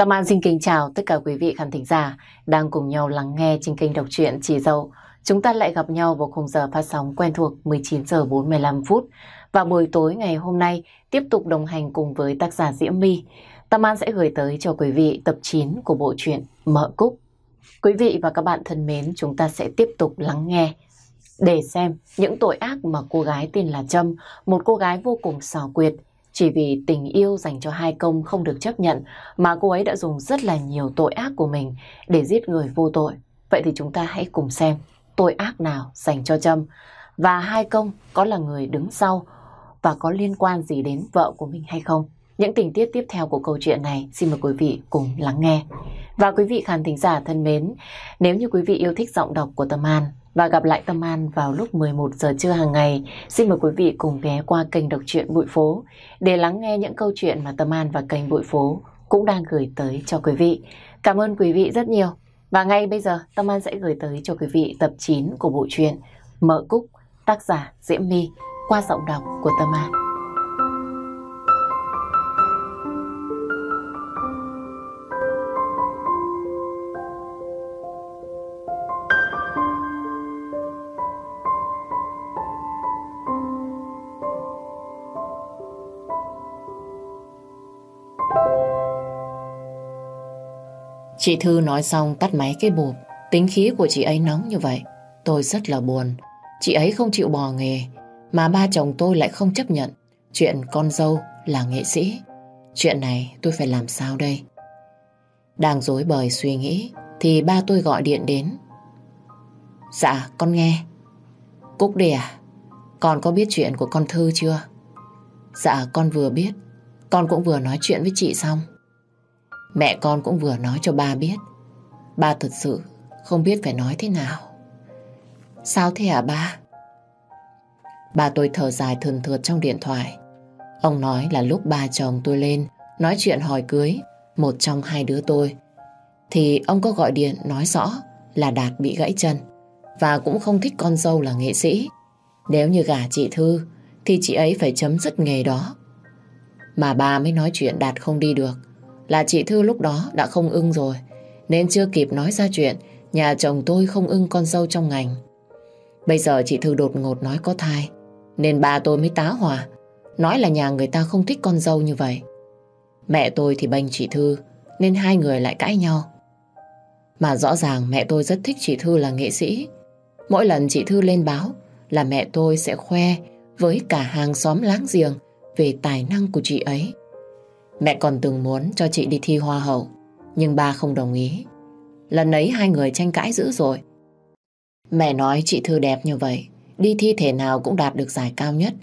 Tâm An xin kính chào tất cả quý vị khán thính giả đang cùng nhau lắng nghe trên kênh đọc truyện Chỉ Dâu. Chúng ta lại gặp nhau vào khung giờ phát sóng quen thuộc 19 giờ 45 phút. Và buổi tối ngày hôm nay tiếp tục đồng hành cùng với tác giả Diễm My. Tâm An sẽ gửi tới cho quý vị tập 9 của bộ truyện Mợ Cúc. Quý vị và các bạn thân mến, chúng ta sẽ tiếp tục lắng nghe để xem những tội ác mà cô gái tên là Trâm, một cô gái vô cùng xảo quyệt, chỉ vì tình yêu dành cho hai công không được chấp nhận mà cô ấy đã dùng rất là nhiều tội ác của mình để giết người vô tội. Vậy thì chúng ta hãy cùng xem tội ác nào dành cho Trâm và hai công có là người đứng sau và có liên quan gì đến vợ của mình hay không. Những tình tiết tiếp theo của câu chuyện này xin mời quý vị cùng lắng nghe. Và quý vị khán thính giả thân mến, nếu như quý vị yêu thích giọng đọc của Tâm An và gặp lại Tâm An vào lúc 11 giờ trưa hàng ngày, xin mời quý vị cùng ghé qua kênh đọc truyện Bụi Phố để lắng nghe những câu chuyện mà Tâm An và kênh Bụi Phố cũng đang gửi tới cho quý vị. Cảm ơn quý vị rất nhiều. Và ngay bây giờ Tâm An sẽ gửi tới cho quý vị tập 9 của bộ truyện Mợ Cúc, tác giả Diễm My qua giọng đọc của Tâm An. Chị Thư nói xong tắt máy cái bụp. Tính khí của chị ấy nóng như vậy. Tôi rất là buồn. Chị ấy không chịu bỏ nghề. Mà ba chồng tôi lại không chấp nhận. Chuyện con dâu là nghệ sĩ. Chuyện này tôi phải làm sao đây? Đang dối bời suy nghĩ thì ba tôi gọi điện đến. Dạ, con nghe. Cúc đề à? Con có biết chuyện của con Thư chưa? Dạ, con vừa biết. Con cũng vừa nói chuyện với chị xong. Mẹ con cũng vừa nói cho ba biết. Ba thật sự không biết phải nói thế nào. Sao thế hả ba? Ba tôi thở dài thường thượt trong điện thoại. Ông nói là lúc ba chồng tôi lên nói chuyện hỏi cưới, một trong hai đứa tôi, thì ông có gọi điện nói rõ là Đạt bị gãy chân và cũng không thích con dâu là nghệ sĩ. Nếu như gả chị Thư, thì chị ấy phải chấm dứt nghề đó. Mà ba mới nói chuyện Đạt không đi được là chị Thư lúc đó đã không ưng rồi, nên chưa kịp nói ra chuyện nhà chồng tôi không ưng con dâu trong ngành. Bây giờ chị Thư đột ngột nói có thai, nên bà tôi mới tá hỏa, nói là nhà người ta không thích con dâu như vậy. Mẹ tôi thì bênh chị Thư, nên hai người lại cãi nhau. Mà rõ ràng mẹ tôi rất thích chị Thư là nghệ sĩ. Mỗi lần chị Thư lên báo là mẹ tôi sẽ khoe với cả hàng xóm láng giềng về tài năng của chị ấy. Mẹ còn từng muốn cho chị đi thi hoa hậu, nhưng ba không đồng ý. Lần ấy hai người tranh cãi dữ rồi. Mẹ nói chị Thư đẹp như vậy, đi thi thể nào cũng đạt được giải cao nhất.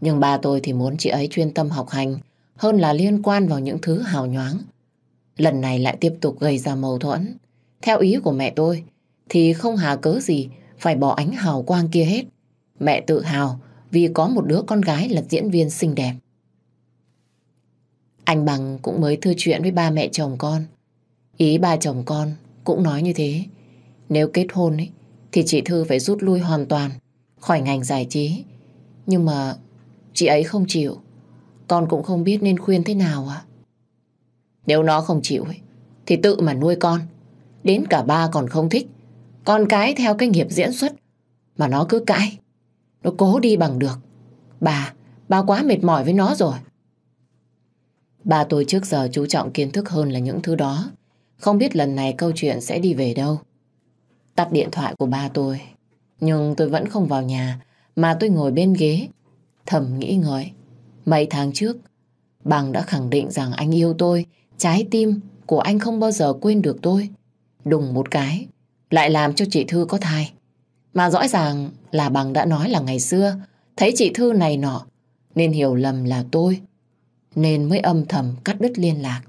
Nhưng ba tôi thì muốn chị ấy chuyên tâm học hành hơn là liên quan vào những thứ hào nhoáng. Lần này lại tiếp tục gây ra mâu thuẫn. Theo ý của mẹ tôi thì không hà cớ gì phải bỏ ánh hào quang kia hết. Mẹ tự hào vì có một đứa con gái là diễn viên xinh đẹp. Anh Bằng cũng mới thư chuyện với ba mẹ chồng con. Ý ba chồng con cũng nói như thế. Nếu kết hôn ấy, thì chị Thư phải rút lui hoàn toàn khỏi ngành giải trí. Nhưng mà chị ấy không chịu. Con cũng không biết nên khuyên thế nào à. Nếu nó không chịu ấy, thì tự mà nuôi con. Đến cả ba còn không thích. Con cái theo cái nghiệp diễn xuất mà nó cứ cãi. Nó cố đi bằng được. Bà, bà quá mệt mỏi với nó rồi. Ba tôi trước giờ chú trọng kiến thức hơn là những thứ đó. Không biết lần này câu chuyện sẽ đi về đâu. Tắt điện thoại của ba tôi. Nhưng tôi vẫn không vào nhà, mà tôi ngồi bên ghế. Thầm nghĩ ngợi. Mấy tháng trước, Bằng đã khẳng định rằng anh yêu tôi, trái tim của anh không bao giờ quên được tôi. Đùng một cái, lại làm cho chị Thư có thai. Mà rõ ràng là Bằng đã nói là ngày xưa, thấy chị Thư này nọ, nên hiểu lầm là tôi nên mới âm thầm cắt đứt liên lạc.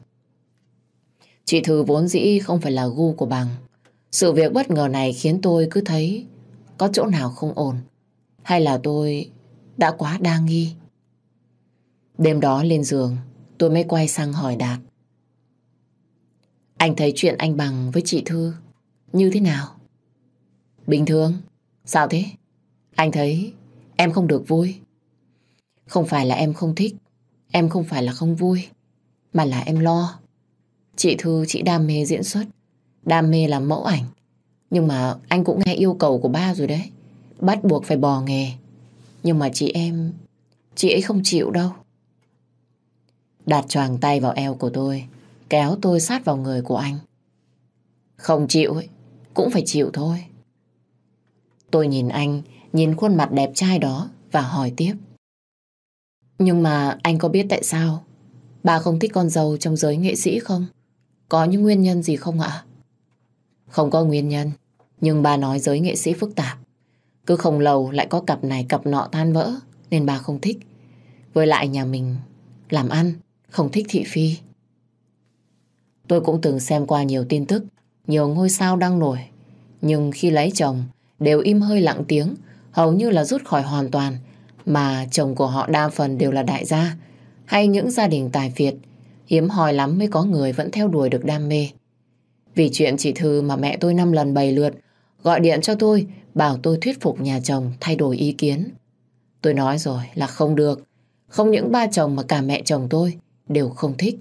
Chị Thư vốn dĩ không phải là gu của bằng. Sự việc bất ngờ này khiến tôi cứ thấy có chỗ nào không ổn. Hay là tôi đã quá đa nghi. Đêm đó lên giường, tôi mới quay sang hỏi Đạt. Anh thấy chuyện anh bằng với chị Thư như thế nào? Bình thường. Sao thế? Anh thấy em không được vui. Không phải là em không thích Em không phải là không vui, mà là em lo. Chị Thư chị đam mê diễn xuất, đam mê làm mẫu ảnh. Nhưng mà anh cũng nghe yêu cầu của ba rồi đấy. Bắt buộc phải bỏ nghề. Nhưng mà chị em, chị ấy không chịu đâu. Đạt choàng tay vào eo của tôi, kéo tôi sát vào người của anh. Không chịu ấy, cũng phải chịu thôi. Tôi nhìn anh, nhìn khuôn mặt đẹp trai đó và hỏi tiếp. Nhưng mà anh có biết tại sao bà không thích con dâu trong giới nghệ sĩ không? Có những nguyên nhân gì không ạ? Không có nguyên nhân, nhưng bà nói giới nghệ sĩ phức tạp. Cứ không lâu lại có cặp này cặp nọ tan vỡ, nên bà không thích. Với lại nhà mình làm ăn, không thích thị phi. Tôi cũng từng xem qua nhiều tin tức, nhiều ngôi sao đăng nổi. Nhưng khi lấy chồng, đều im hơi lặng tiếng, hầu như là rút khỏi hoàn toàn. Mà chồng của họ đa phần đều là đại gia, hay những gia đình tài phiệt, Hiếm hoi lắm mới có người vẫn theo đuổi được đam mê. Vì chuyện chị Thư mà mẹ tôi năm lần bày lượt, gọi điện cho tôi, bảo tôi thuyết phục nhà chồng thay đổi ý kiến. Tôi nói rồi là không được. Không những ba chồng mà cả mẹ chồng tôi đều không thích.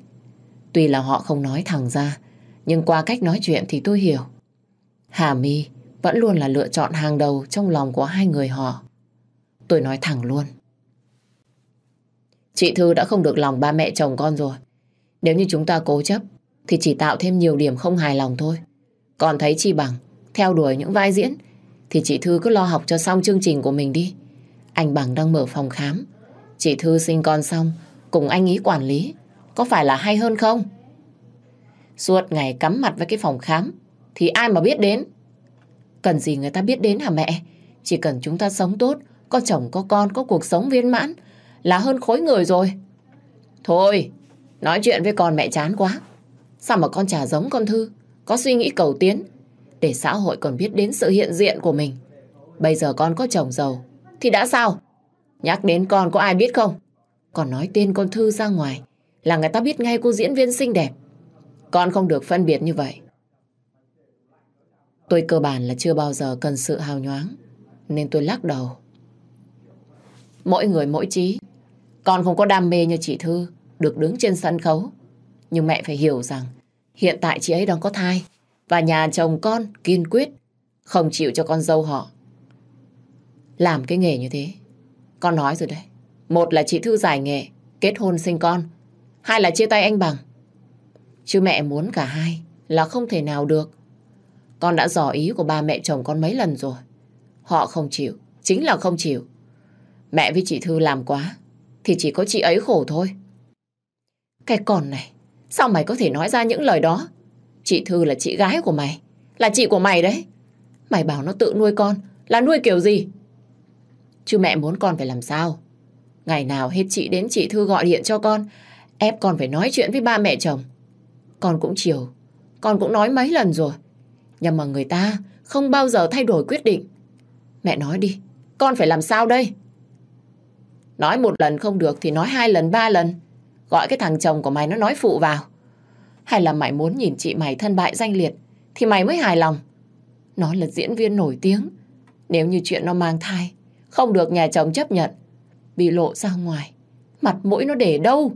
Tuy là họ không nói thẳng ra, nhưng qua cách nói chuyện thì tôi hiểu. Hà My vẫn luôn là lựa chọn hàng đầu trong lòng của hai người họ. Tôi nói thẳng luôn. Chị Thư đã không được lòng ba mẹ chồng con rồi. Nếu như chúng ta cố chấp, thì chỉ tạo thêm nhiều điểm không hài lòng thôi. Còn thấy chi bằng, theo đuổi những vai diễn, thì chị Thư cứ lo học cho xong chương trình của mình đi. Anh Bằng đang mở phòng khám. Chị Thư sinh con xong, cùng anh ý quản lý. Có phải là hay hơn không? Suốt ngày cắm mặt với cái phòng khám, thì ai mà biết đến? Cần gì người ta biết đến hả mẹ? Chỉ cần chúng ta sống tốt, có chồng, có con, có cuộc sống viên mãn, là hơn khối người rồi. Thôi, nói chuyện với con mẹ chán quá. Sao mà con chả giống con Thư, có suy nghĩ cầu tiến, để xã hội còn biết đến sự hiện diện của mình. Bây giờ con có chồng giàu, thì đã sao? Nhắc đến con có ai biết không? Còn nói tên con Thư ra ngoài, là người ta biết ngay cô diễn viên xinh đẹp. Con không được phân biệt như vậy. Tôi cơ bản là chưa bao giờ cần sự hào nhoáng, nên tôi lắc đầu. Mỗi người mỗi trí. Con không có đam mê như chị Thư, được đứng trên sân khấu. Nhưng mẹ phải hiểu rằng, hiện tại chị ấy đang có thai, và nhà chồng con kiên quyết, không chịu cho con dâu họ. Làm cái nghề như thế. Con nói rồi đấy. Một là chị Thư giải nghệ, kết hôn sinh con. Hai là chia tay anh Bằng. Chứ mẹ muốn cả hai là không thể nào được. Con đã dò ý của ba mẹ chồng con mấy lần rồi. Họ không chịu, chính là không chịu. Mẹ với chị Thư làm quá, thì chỉ có chị ấy khổ thôi. Cái con này, sao mày có thể nói ra những lời đó? Chị Thư là chị gái của mày, là chị của mày đấy. Mày bảo nó tự nuôi con, là nuôi kiểu gì? Chứ mẹ muốn con phải làm sao? Ngày nào hết chị đến chị Thư gọi điện cho con, ép con phải nói chuyện với ba mẹ chồng. Con cũng chiều, con cũng nói mấy lần rồi. Nhưng mà người ta không bao giờ thay đổi quyết định. Mẹ nói đi, con phải làm sao đây? Nói một lần không được thì nói hai lần, ba lần. Gọi cái thằng chồng của mày nó nói phụ vào. Hay là mày muốn nhìn chị mày thân bại danh liệt thì mày mới hài lòng. Nó là diễn viên nổi tiếng. Nếu như chuyện nó mang thai, không được nhà chồng chấp nhận, bị lộ ra ngoài, mặt mũi nó để đâu?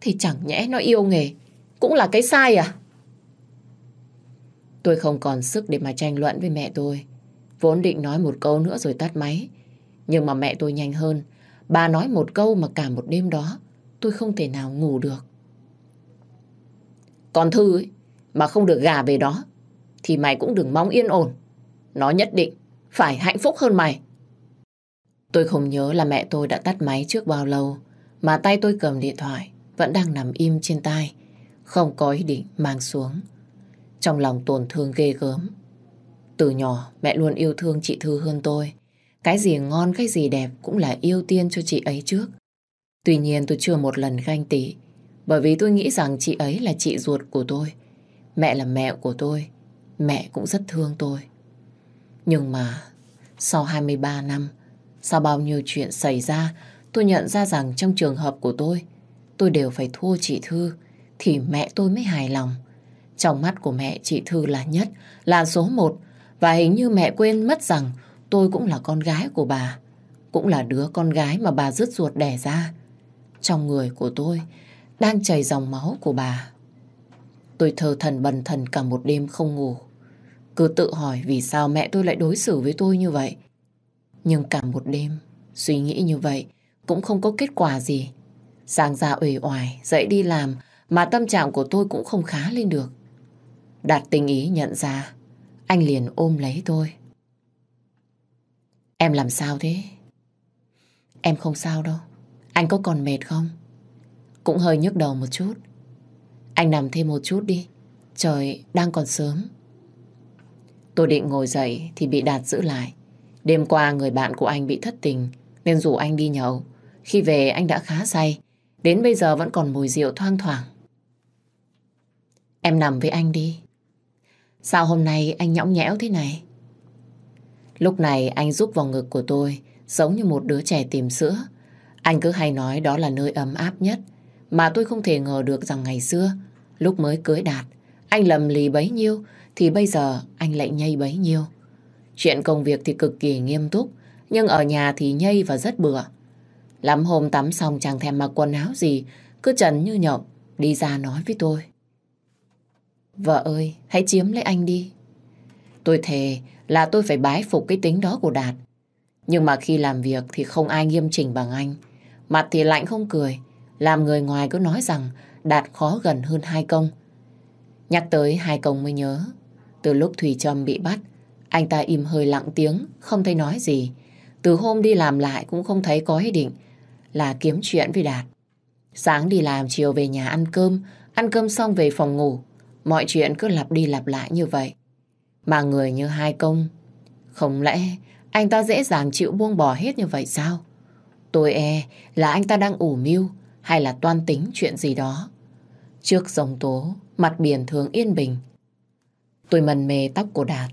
Thì chẳng nhẽ nó yêu nghề, cũng là cái sai à? Tôi không còn sức để mà tranh luận với mẹ tôi. Vốn định nói một câu nữa rồi tắt máy. Nhưng mà mẹ tôi nhanh hơn. Bà nói một câu mà cả một đêm đó tôi không thể nào ngủ được. Còn Thư ấy, mà không được gà về đó thì mày cũng đừng mong yên ổn. Nó nhất định phải hạnh phúc hơn mày. Tôi không nhớ là mẹ tôi đã tắt máy trước bao lâu mà tay tôi cầm điện thoại vẫn đang nằm im trên tay không có ý định mang xuống. Trong lòng tổn thương ghê gớm. Từ nhỏ mẹ luôn yêu thương chị Thư hơn tôi. Cái gì ngon, cái gì đẹp cũng là ưu tiên cho chị ấy trước. Tuy nhiên tôi chưa một lần ganh tị bởi vì tôi nghĩ rằng chị ấy là chị ruột của tôi. Mẹ là mẹ của tôi. Mẹ cũng rất thương tôi. Nhưng mà sau 23 năm, sau bao nhiêu chuyện xảy ra, tôi nhận ra rằng trong trường hợp của tôi, tôi đều phải thua chị Thư, thì mẹ tôi mới hài lòng. Trong mắt của mẹ chị Thư là nhất, là số một, và hình như mẹ quên mất rằng tôi cũng là con gái của bà, cũng là đứa con gái mà bà rứt ruột đẻ ra. Trong người của tôi đang chảy dòng máu của bà. Tôi thờ thần bần thần cả một đêm không ngủ. Cứ tự hỏi vì sao mẹ tôi lại đối xử với tôi như vậy. Nhưng cả một đêm, suy nghĩ như vậy cũng không có kết quả gì. Sáng ra uể oải, dậy đi làm mà tâm trạng của tôi cũng không khá lên được. Đạt tình ý nhận ra, anh liền ôm lấy tôi. Em làm sao thế? Em không sao đâu. Anh có còn mệt không? Cũng hơi nhức đầu một chút. Anh nằm thêm một chút đi. Trời đang còn sớm. Tôi định ngồi dậy thì bị Đạt giữ lại. Đêm qua người bạn của anh bị thất tình, nên rủ anh đi nhậu. Khi về, anh đã khá say. Đến bây giờ vẫn còn mùi rượu thoang thoảng. Em nằm với anh đi. Sao hôm nay anh nhõng nhẽo thế này? Lúc này anh rúc vào ngực của tôi giống như một đứa trẻ tìm sữa. Anh cứ hay nói đó là nơi ấm áp nhất mà tôi không thể ngờ được rằng ngày xưa lúc mới cưới Đạt anh lầm lì bấy nhiêu thì bây giờ anh lại nhây bấy nhiêu. Chuyện công việc thì cực kỳ nghiêm túc nhưng ở nhà thì nhây và rất bừa. Lắm hôm tắm xong chẳng thèm mặc quần áo gì cứ trần như nhộng đi ra nói với tôi. Vợ ơi, hãy chiếm lấy anh đi. Tôi thề là tôi phải bái phục cái tính đó của Đạt. Nhưng mà khi làm việc thì không ai nghiêm chỉnh bằng anh. Mặt thì lạnh không cười. Làm người ngoài cứ nói rằng Đạt khó gần hơn hai công. Nhắc tới hai công mới nhớ. Từ lúc Thùy Trâm bị bắt, anh ta im hơi lặng tiếng, không thấy nói gì. Từ hôm đi làm lại cũng không thấy có ý định là kiếm chuyện với Đạt. Sáng đi làm, chiều về nhà ăn cơm, ăn cơm xong về phòng ngủ. Mọi chuyện cứ lặp đi lặp lại như vậy. Mà người như hai công, không lẽ anh ta dễ dàng chịu buông bỏ hết như vậy sao? Tôi e là anh ta đang ủ mưu hay là toan tính chuyện gì đó. Trước dòng tố, mặt biển thường yên bình. Tôi mần mê tóc của Đạt.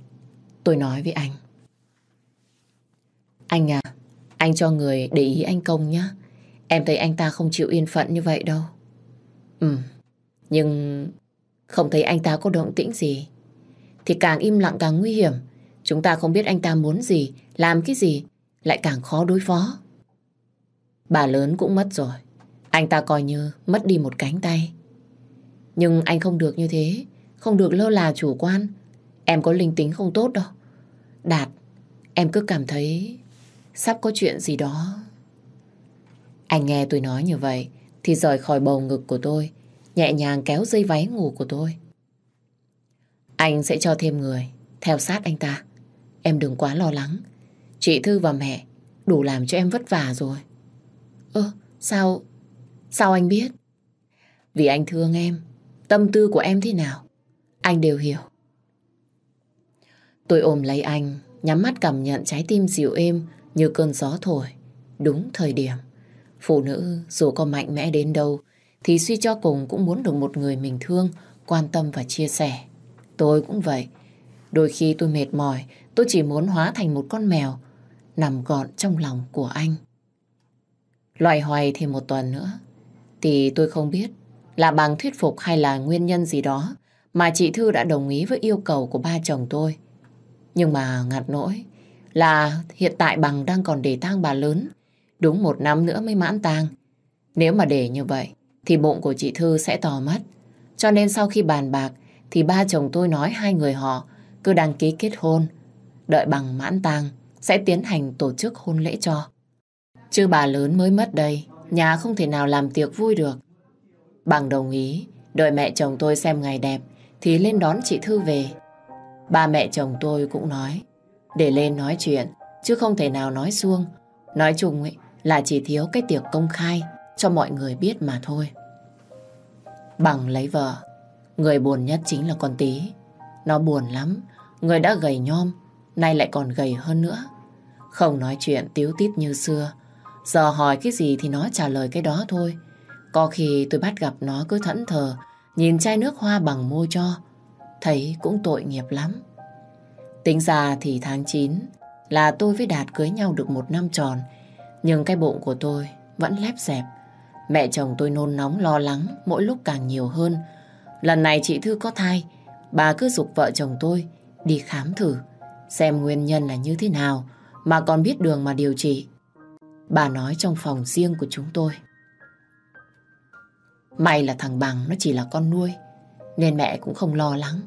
Tôi nói với anh. Anh à, anh cho người để ý anh Công nhé. Em thấy anh ta không chịu yên phận như vậy đâu. Ừ, nhưng không thấy anh ta có động tĩnh gì. Thì càng im lặng càng nguy hiểm. Chúng ta không biết anh ta muốn gì, làm cái gì, lại càng khó đối phó. Bà lớn cũng mất rồi. Anh ta coi như mất đi một cánh tay. Nhưng anh không được như thế, không được lơ là chủ quan. Em có linh tính không tốt đâu. Đạt, em cứ cảm thấy sắp có chuyện gì đó. Anh nghe tôi nói như vậy thì rời khỏi bầu ngực của tôi, nhẹ nhàng kéo dây váy ngủ của tôi. Anh sẽ cho thêm người theo sát anh ta. Em đừng quá lo lắng. Chị Thư và mẹ đủ làm cho em vất vả rồi. Ơ, sao? Sao anh biết? Vì anh thương em, tâm tư của em thế nào, anh đều hiểu. Tôi ôm lấy anh, nhắm mắt cảm nhận trái tim dịu êm như cơn gió thổi. Đúng thời điểm. Phụ nữ dù có mạnh mẽ đến đâu thì suy cho cùng cũng muốn được một người mình thương, quan tâm và chia sẻ. Tôi cũng vậy. Đôi khi tôi mệt mỏi, tôi chỉ muốn hóa thành một con mèo nằm gọn trong lòng của anh. Loại hoài thêm một tuần nữa thì tôi không biết là bằng thuyết phục hay là nguyên nhân gì đó mà chị Thư đã đồng ý với yêu cầu của ba chồng tôi. Nhưng mà ngặt nỗi là hiện tại bằng đang còn để tang bà lớn. Đúng một năm nữa mới mãn tang. Nếu mà để như vậy thì bụng của chị Thư sẽ to mất. Cho nên sau khi bàn bạc thì ba chồng tôi nói hai người họ cứ đăng ký kết hôn. Đợi bằng mãn tang sẽ tiến hành tổ chức hôn lễ cho. Chứ bà lớn mới mất đây, nhà không thể nào làm tiệc vui được. Bằng đồng ý, đợi mẹ chồng tôi xem ngày đẹp thì lên đón chị Thư về. Ba mẹ chồng tôi cũng nói để lên nói chuyện chứ không thể nào nói xuông. Nói chung ấy, là chỉ thiếu cái tiệc công khai cho mọi người biết mà thôi. Bằng lấy vợ, người buồn nhất chính là con tí. Nó buồn lắm, người đã gầy nhom, nay lại còn gầy hơn nữa. Không nói chuyện tiếu tít như xưa. Giờ hỏi cái gì thì nó trả lời cái đó thôi. Có khi tôi bắt gặp nó cứ thẫn thờ, nhìn chai nước hoa bằng môi cho. Thấy cũng tội nghiệp lắm. Tính ra thì tháng 9 là tôi với Đạt cưới nhau được một năm tròn. Nhưng cái bụng của tôi vẫn lép dẹp. Mẹ chồng tôi nôn nóng lo lắng mỗi lúc càng nhiều hơn. Lần này chị Thư có thai, bà cứ dục vợ chồng tôi đi khám thử, xem nguyên nhân là như thế nào mà còn biết đường mà điều trị. Bà nói trong phòng riêng của chúng tôi. May là thằng Bằng nó chỉ là con nuôi. Nên mẹ cũng không lo lắng.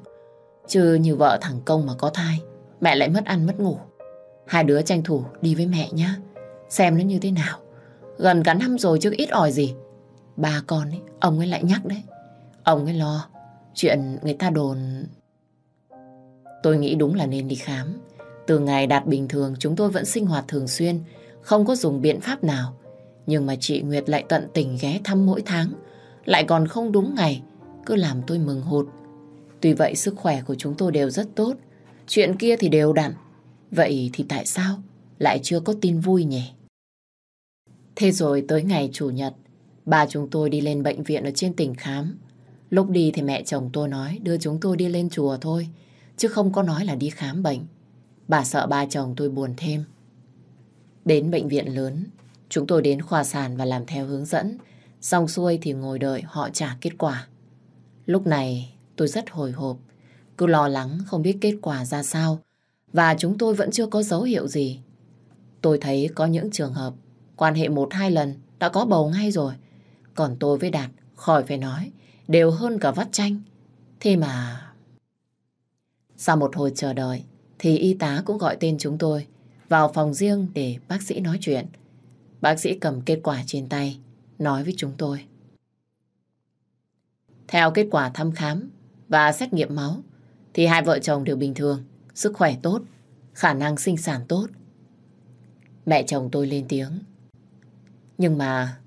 Chứ như vợ thằng Công mà có thai, mẹ lại mất ăn mất ngủ. Hai đứa tranh thủ đi với mẹ nhá. Xem nó như thế nào. Gần cả năm rồi chứ ít ỏi gì. Ba con ấy, ông ấy lại nhắc đấy. Ông ấy lo chuyện người ta đồn... Tôi nghĩ đúng là nên đi khám. Từ ngày đạt bình thường chúng tôi vẫn sinh hoạt thường xuyên, không có dùng biện pháp nào. Nhưng mà chị Nguyệt lại tận tình ghé thăm mỗi tháng, lại còn không đúng ngày, cứ làm tôi mừng hụt. Tuy vậy sức khỏe của chúng tôi đều rất tốt, chuyện kia thì đều đặn. Vậy thì tại sao lại chưa có tin vui nhỉ? Thế rồi tới ngày Chủ nhật, bà chúng tôi đi lên bệnh viện ở trên tỉnh khám. Lúc đi thì mẹ chồng tôi nói đưa chúng tôi đi lên chùa thôi, chứ không có nói là đi khám bệnh. Bà sợ ba chồng tôi buồn thêm. Đến bệnh viện lớn, chúng tôi đến khoa sản và làm theo hướng dẫn. Xong xuôi thì ngồi đợi họ trả kết quả. Lúc này tôi rất hồi hộp, cứ lo lắng không biết kết quả ra sao và chúng tôi vẫn chưa có dấu hiệu gì. Tôi thấy có những trường hợp quan hệ một hai lần đã có bầu ngay rồi. Còn tôi với Đạt, khỏi phải nói, đều hơn cả vắt chanh. Thế mà... Sau một hồi chờ đợi, thì y tá cũng gọi tên chúng tôi vào phòng riêng để bác sĩ nói chuyện. Bác sĩ cầm kết quả trên tay, nói với chúng tôi. Theo kết quả thăm khám và xét nghiệm máu, thì hai vợ chồng đều bình thường, sức khỏe tốt, khả năng sinh sản tốt. Mẹ chồng tôi lên tiếng. Nhưng mà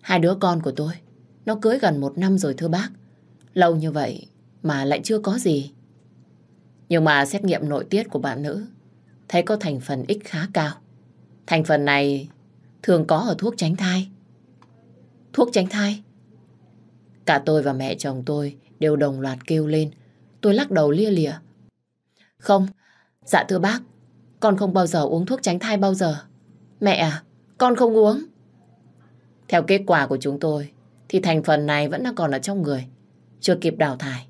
hai đứa con của tôi, nó cưới gần một năm rồi thưa bác. Lâu như vậy mà lại chưa có gì. Nhưng mà xét nghiệm nội tiết của bạn nữ thấy có thành phần X khá cao. Thành phần này thường có ở thuốc tránh thai. Thuốc tránh thai? Cả tôi và mẹ chồng tôi đều đồng loạt kêu lên. Tôi lắc đầu lia lịa. Không, dạ thưa bác, con không bao giờ uống thuốc tránh thai bao giờ. Mẹ à, con không uống. Theo kết quả của chúng tôi, thì thành phần này vẫn đang còn ở trong người, chưa kịp đào thải.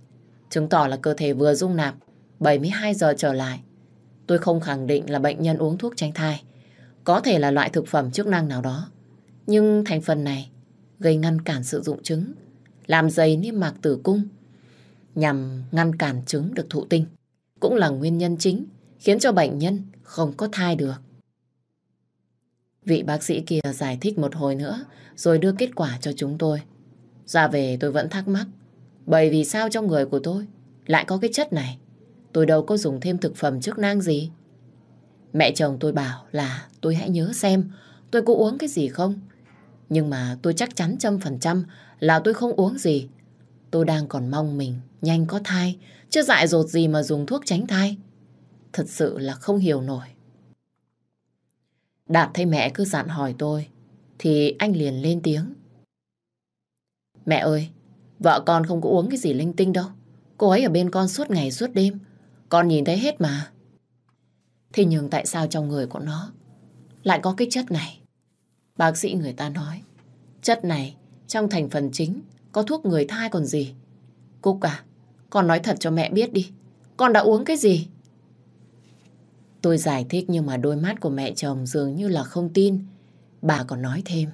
Chứng tỏ là cơ thể vừa dung nạp 72 giờ trở lại. Tôi không khẳng định là bệnh nhân uống thuốc tránh thai. Có thể là loại thực phẩm chức năng nào đó. Nhưng thành phần này gây ngăn cản sự dụng trứng, làm dày niêm mạc tử cung, nhằm ngăn cản trứng được thụ tinh. Cũng là nguyên nhân chính khiến cho bệnh nhân không có thai được. Vị bác sĩ kia giải thích một hồi nữa rồi đưa kết quả cho chúng tôi. Ra về tôi vẫn thắc mắc bởi vì sao trong người của tôi lại có cái chất này. Tôi đâu có dùng thêm thực phẩm chức năng gì. Mẹ chồng tôi bảo là tôi hãy nhớ xem tôi có uống cái gì không. Nhưng mà tôi chắc chắn trăm phần trăm là tôi không uống gì. Tôi đang còn mong mình nhanh có thai, chứ dại dột gì mà dùng thuốc tránh thai. Thật sự là không hiểu nổi. Đạt thấy mẹ cứ dặn hỏi tôi, thì anh liền lên tiếng. Mẹ ơi, vợ con không có uống cái gì linh tinh đâu. Cô ấy ở bên con suốt ngày suốt đêm. Con nhìn thấy hết mà. Thế nhưng tại sao trong người của nó lại có cái chất này? Bác sĩ người ta nói, chất này trong thành phần chính có thuốc người thai còn gì. Cúc à, con nói thật cho mẹ biết đi. Con đã uống cái gì? Tôi giải thích nhưng mà đôi mắt của mẹ chồng dường như là không tin. Bà còn nói thêm.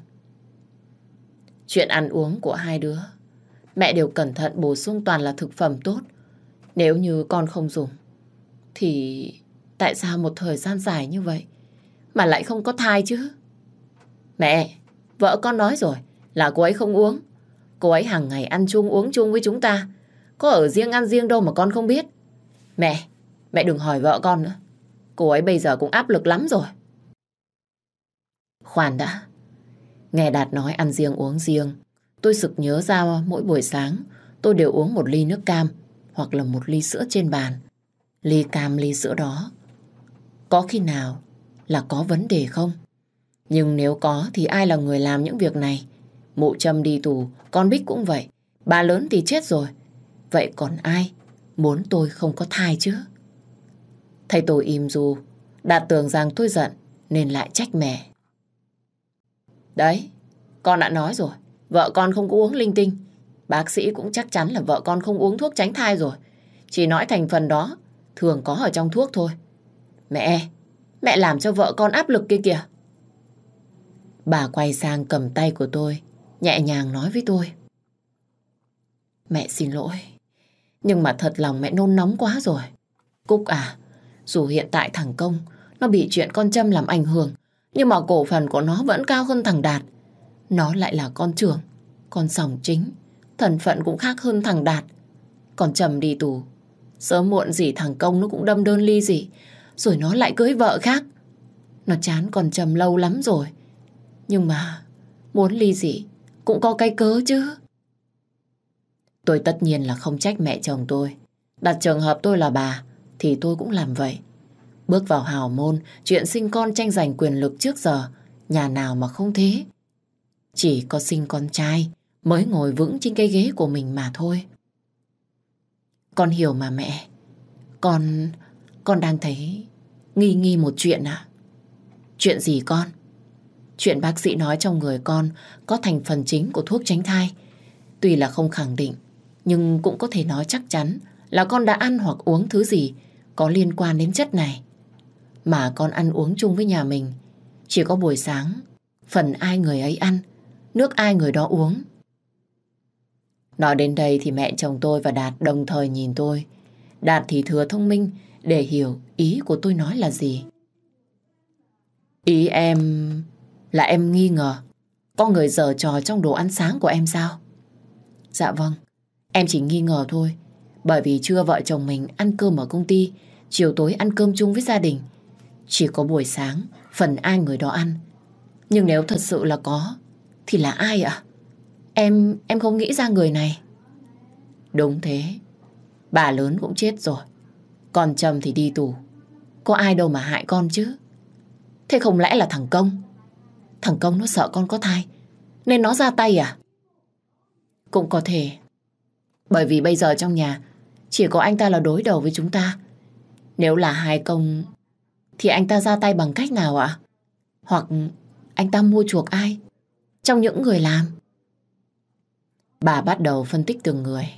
Chuyện ăn uống của hai đứa, mẹ đều cẩn thận bổ sung toàn là thực phẩm tốt. Nếu như con không dùng, thì tại sao một thời gian dài như vậy mà lại không có thai chứ? Mẹ, vợ con nói rồi là cô ấy không uống. Cô ấy hàng ngày ăn chung uống chung với chúng ta. Có ở riêng ăn riêng đâu mà con không biết. Mẹ, mẹ đừng hỏi vợ con nữa. Cô ấy bây giờ cũng áp lực lắm rồi. Khoan đã. Nghe Đạt nói ăn riêng uống riêng. Tôi sực nhớ ra mỗi buổi sáng tôi đều uống một ly nước cam hoặc là một ly sữa trên bàn. Ly cam ly sữa đó có khi nào là có vấn đề không? Nhưng nếu có thì ai là người làm những việc này? Mụ Trâm đi tù, con Bích cũng vậy. Bà lớn thì chết rồi. Vậy còn ai muốn tôi không có thai chứ? Thầy tôi im du đạt tưởng rằng tôi giận nên lại trách mẹ. Đấy, con đã nói rồi, vợ con không có uống linh tinh. Bác sĩ cũng chắc chắn là vợ con không uống thuốc tránh thai rồi. Chỉ nói thành phần đó thường có ở trong thuốc thôi. Mẹ, mẹ làm cho vợ con áp lực kia kìa. Bà quay sang cầm tay của tôi, nhẹ nhàng nói với tôi. Mẹ xin lỗi. Nhưng mà thật lòng mẹ nôn nóng quá rồi. Cúc à, dù hiện tại thằng Công nó bị chuyện con Trâm làm ảnh hưởng, nhưng mà cổ phần của nó vẫn cao hơn thằng Đạt. Nó lại là con trưởng, con sòng chính, thần phận cũng khác hơn thằng Đạt. Còn Trầm đi tù, sớm muộn gì thằng Công nó cũng đâm đơn ly gì, rồi nó lại cưới vợ khác. Nó chán còn Trầm lâu lắm rồi. Nhưng mà muốn ly dị cũng có cái cớ chứ. Tôi tất nhiên là không trách mẹ chồng tôi. Đặt trường hợp tôi là bà thì tôi cũng làm vậy. Bước vào hào môn, chuyện sinh con tranh giành quyền lực trước giờ, nhà nào mà không thế. Chỉ có sinh con trai mới ngồi vững trên cái ghế của mình mà thôi. Con hiểu mà mẹ. Con... con đang thấy nghi nghi một chuyện à? Chuyện gì con? Chuyện bác sĩ nói trong người con có thành phần chính của thuốc tránh thai. Tuy là không khẳng định, nhưng cũng có thể nói chắc chắn là con đã ăn hoặc uống thứ gì có liên quan đến chất này. Mà con ăn uống chung với nhà mình, chỉ có buổi sáng, phần ai người ấy ăn, nước ai người đó uống. Nói đến đây thì mẹ chồng tôi và Đạt đồng thời nhìn tôi. Đạt thì thừa thông minh để hiểu ý của tôi nói là gì. Ý em là em nghi ngờ có người dở trò trong đồ ăn sáng của em sao? Dạ vâng, em chỉ nghi ngờ thôi. Bởi vì trưa vợ chồng mình ăn cơm ở công ty, chiều tối ăn cơm chung với gia đình. Chỉ có buổi sáng, phần ai người đó ăn. Nhưng nếu thật sự là có, thì là ai ạ? Em, em không nghĩ ra người này. Đúng thế, bà lớn cũng chết rồi. Còn chồng thì đi tù. Có ai đâu mà hại con chứ. Thế không lẽ là thằng Công? Thằng Công nó sợ con có thai, nên nó ra tay à? Cũng có thể. Bởi vì bây giờ trong nhà chỉ có anh ta là đối đầu với chúng ta. Nếu là hai công thì anh ta ra tay bằng cách nào ạ? Hoặc anh ta mua chuộc ai? Trong những người làm? Bà bắt đầu phân tích từng người.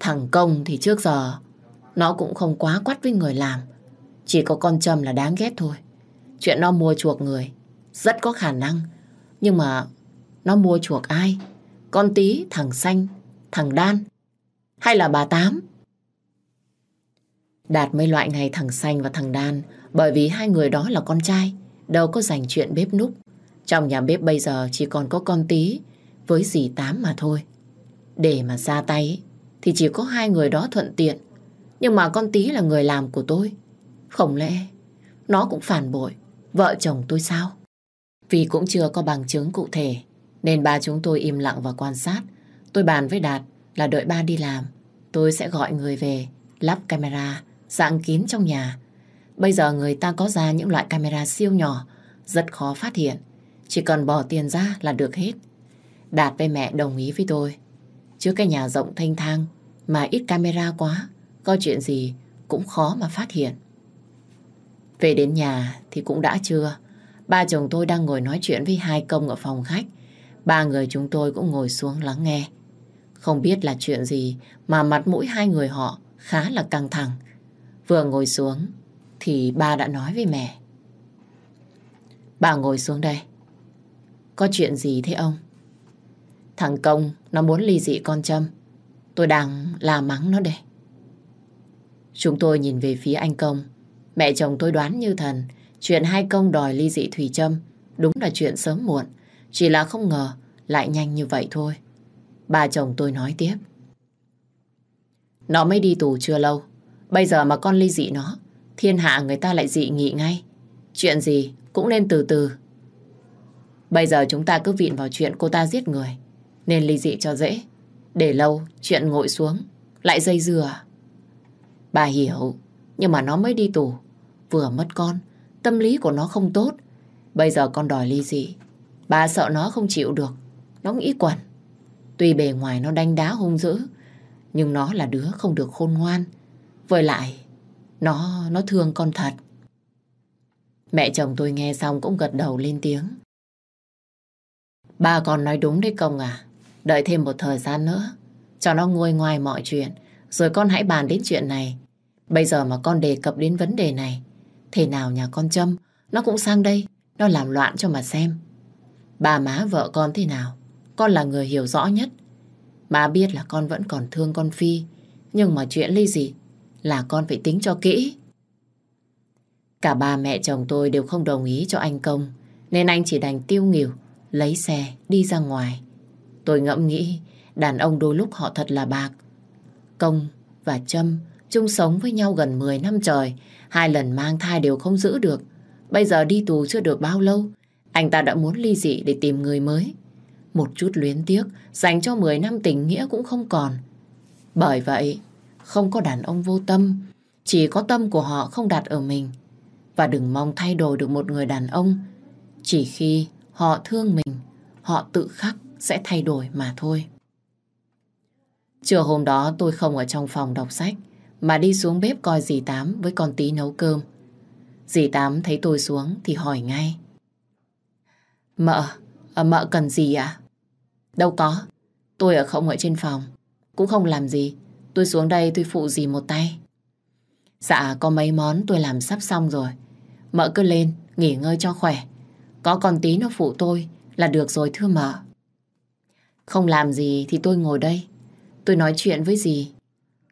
Thằng Công thì trước giờ nó cũng không quá quắt với người làm. Chỉ có con Trâm là đáng ghét thôi. Chuyện nó mua chuộc người rất có khả năng. Nhưng mà nó mua chuộc ai? Con tí, thằng Xanh, thằng Đan hay là bà Tám? Đạt mới loại ngày thằng Xanh và thằng Đan bởi vì hai người đó là con trai, đâu có dành chuyện bếp núc. Trong nhà bếp bây giờ chỉ còn có con tí với dì Tám mà thôi. Để mà ra tay thì chỉ có hai người đó thuận tiện. Nhưng mà con tí là người làm của tôi. Không lẽ nó cũng phản bội vợ chồng tôi sao? Vì cũng chưa có bằng chứng cụ thể nên ba chúng tôi im lặng và quan sát. Tôi bàn với Đạt là đợi ba đi làm. Tôi sẽ gọi người về lắp camera dạng kín trong nhà. Bây giờ người ta có ra những loại camera siêu nhỏ rất khó phát hiện. Chỉ cần bỏ tiền ra là được hết. Đạt với mẹ đồng ý với tôi. Chứ cái nhà rộng thanh thang mà ít camera quá, có chuyện gì cũng khó mà phát hiện. Về đến nhà thì cũng đã trưa. Ba chồng tôi đang ngồi nói chuyện với hai công ở phòng khách. Ba người chúng tôi cũng ngồi xuống lắng nghe. Không biết là chuyện gì mà mặt mũi hai người họ khá là căng thẳng. Vừa ngồi xuống thì ba đã nói với mẹ. Bà ngồi xuống đây. Có chuyện gì thế ông? Thằng Công, nó muốn ly dị con Trâm. Tôi đang la mắng nó đây. Chúng tôi nhìn về phía anh Công. Mẹ chồng tôi đoán như thần. Chuyện hai Công đòi ly dị Thủy Trâm đúng là chuyện sớm muộn. Chỉ là không ngờ lại nhanh như vậy thôi. Bà chồng tôi nói tiếp. Nó mới đi tù chưa lâu. Bây giờ mà con ly dị nó, thiên hạ người ta lại dị nghị ngay. Chuyện gì cũng nên từ từ. Bây giờ chúng ta cứ vịn vào chuyện cô ta giết người. Nên ly dị cho dễ. Để lâu, chuyện ngội xuống, lại dây dừa. Bà hiểu, nhưng mà nó mới đi tù. Vừa mất con, tâm lý của nó không tốt. Bây giờ con đòi ly dị. Bà sợ nó không chịu được. Nó nghĩ quẩn. Tuy bề ngoài nó đánh đá hung dữ, nhưng nó là đứa không được khôn ngoan. Với lại, nó nó thương con thật. Mẹ chồng tôi nghe xong cũng gật đầu lên tiếng. Ba con nói đúng đấy công à. Đợi thêm một thời gian nữa, cho nó nguôi ngoài mọi chuyện, rồi con hãy bàn đến chuyện này. Bây giờ mà con đề cập đến vấn đề này, thế nào nhà con Trâm, nó cũng sang đây, nó làm loạn cho mà xem. Bà má vợ con thế nào, con là người hiểu rõ nhất. Má biết là con vẫn còn thương con Phi, nhưng mà chuyện ly dị là con phải tính cho kỹ. Cả ba mẹ chồng tôi đều không đồng ý cho anh công, nên anh chỉ đành tiêu nghỉu, lấy xe, đi ra ngoài. Tôi ngẫm nghĩ, đàn ông đôi lúc họ thật là bạc. Công và Trâm chung sống với nhau gần 10 năm trời, hai lần mang thai đều không giữ được. Bây giờ đi tù chưa được bao lâu, anh ta đã muốn ly dị để tìm người mới. Một chút luyến tiếc, dành cho 10 năm tình nghĩa cũng không còn. Bởi vậy, không có đàn ông vô tâm, chỉ có tâm của họ không đặt ở mình. Và đừng mong thay đổi được một người đàn ông, chỉ khi họ thương mình, họ tự khắc sẽ thay đổi mà thôi. Trưa hôm đó tôi không ở trong phòng đọc sách, mà đi xuống bếp coi dì Tám với con tí nấu cơm. Dì Tám thấy tôi xuống thì hỏi ngay. Mợ, à, mợ cần gì ạ? Đâu có, tôi ở không ở trên phòng, cũng không làm gì. Tôi xuống đây tôi phụ gì một tay. Dạ, có mấy món tôi làm sắp xong rồi. Mợ cứ lên, nghỉ ngơi cho khỏe. Có con tí nó phụ tôi là được rồi thưa mợ. Không làm gì thì tôi ngồi đây. Tôi nói chuyện với dì.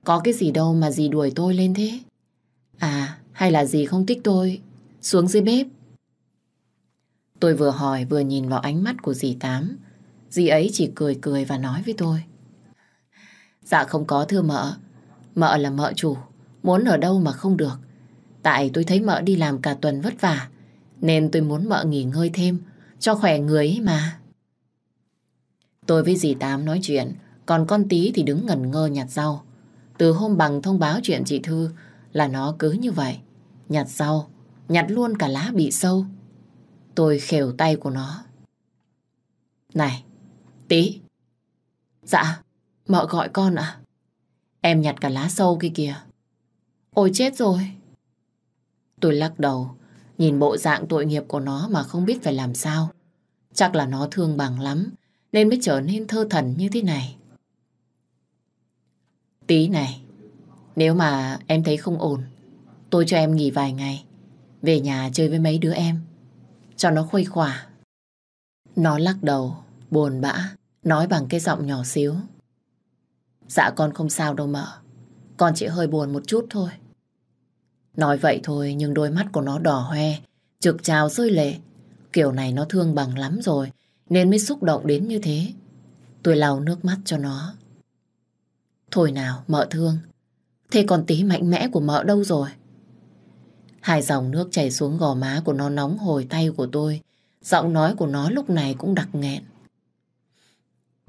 Có cái gì đâu mà dì đuổi tôi lên thế? À, hay là dì không thích tôi xuống dưới bếp? Tôi vừa hỏi vừa nhìn vào ánh mắt của dì Tám. Dì ấy chỉ cười cười và nói với tôi. Dạ không có thưa mợ. Mợ là mợ chủ, muốn ở đâu mà không được. Tại tôi thấy mợ đi làm cả tuần vất vả, nên tôi muốn mợ nghỉ ngơi thêm, cho khỏe người ấy mà. Tôi với dì Tám nói chuyện, còn con tí thì đứng ngẩn ngơ nhặt rau. Từ hôm bằng thông báo chuyện chị Thư là nó cứ như vậy. Nhặt rau, nhặt luôn cả lá bị sâu. Tôi khều tay của nó. Này, tí. Dạ, mợ gọi con à? Em nhặt cả lá sâu kia kìa. Ôi chết rồi. Tôi lắc đầu, nhìn bộ dạng tội nghiệp của nó mà không biết phải làm sao. Chắc là nó thương bằng lắm, nên mới trở nên thơ thần như thế này. Tí này, nếu mà em thấy không ổn, tôi cho em nghỉ vài ngày, về nhà chơi với mấy đứa em, cho nó khuây khỏa. Nó lắc đầu, buồn bã, nói bằng cái giọng nhỏ xíu. Dạ con không sao đâu mợ, con chỉ hơi buồn một chút thôi. Nói vậy thôi nhưng đôi mắt của nó đỏ hoe, trực trào rơi lệ. Kiểu này nó thương bằng lắm rồi, nên mới xúc động đến như thế. Tôi lau nước mắt cho nó. Thôi nào, mợ thương. Thế còn tí mạnh mẽ của mợ đâu rồi? Hai dòng nước chảy xuống gò má của nó nóng hồi tay của tôi. Giọng nói của nó lúc này cũng đặc nghẹn.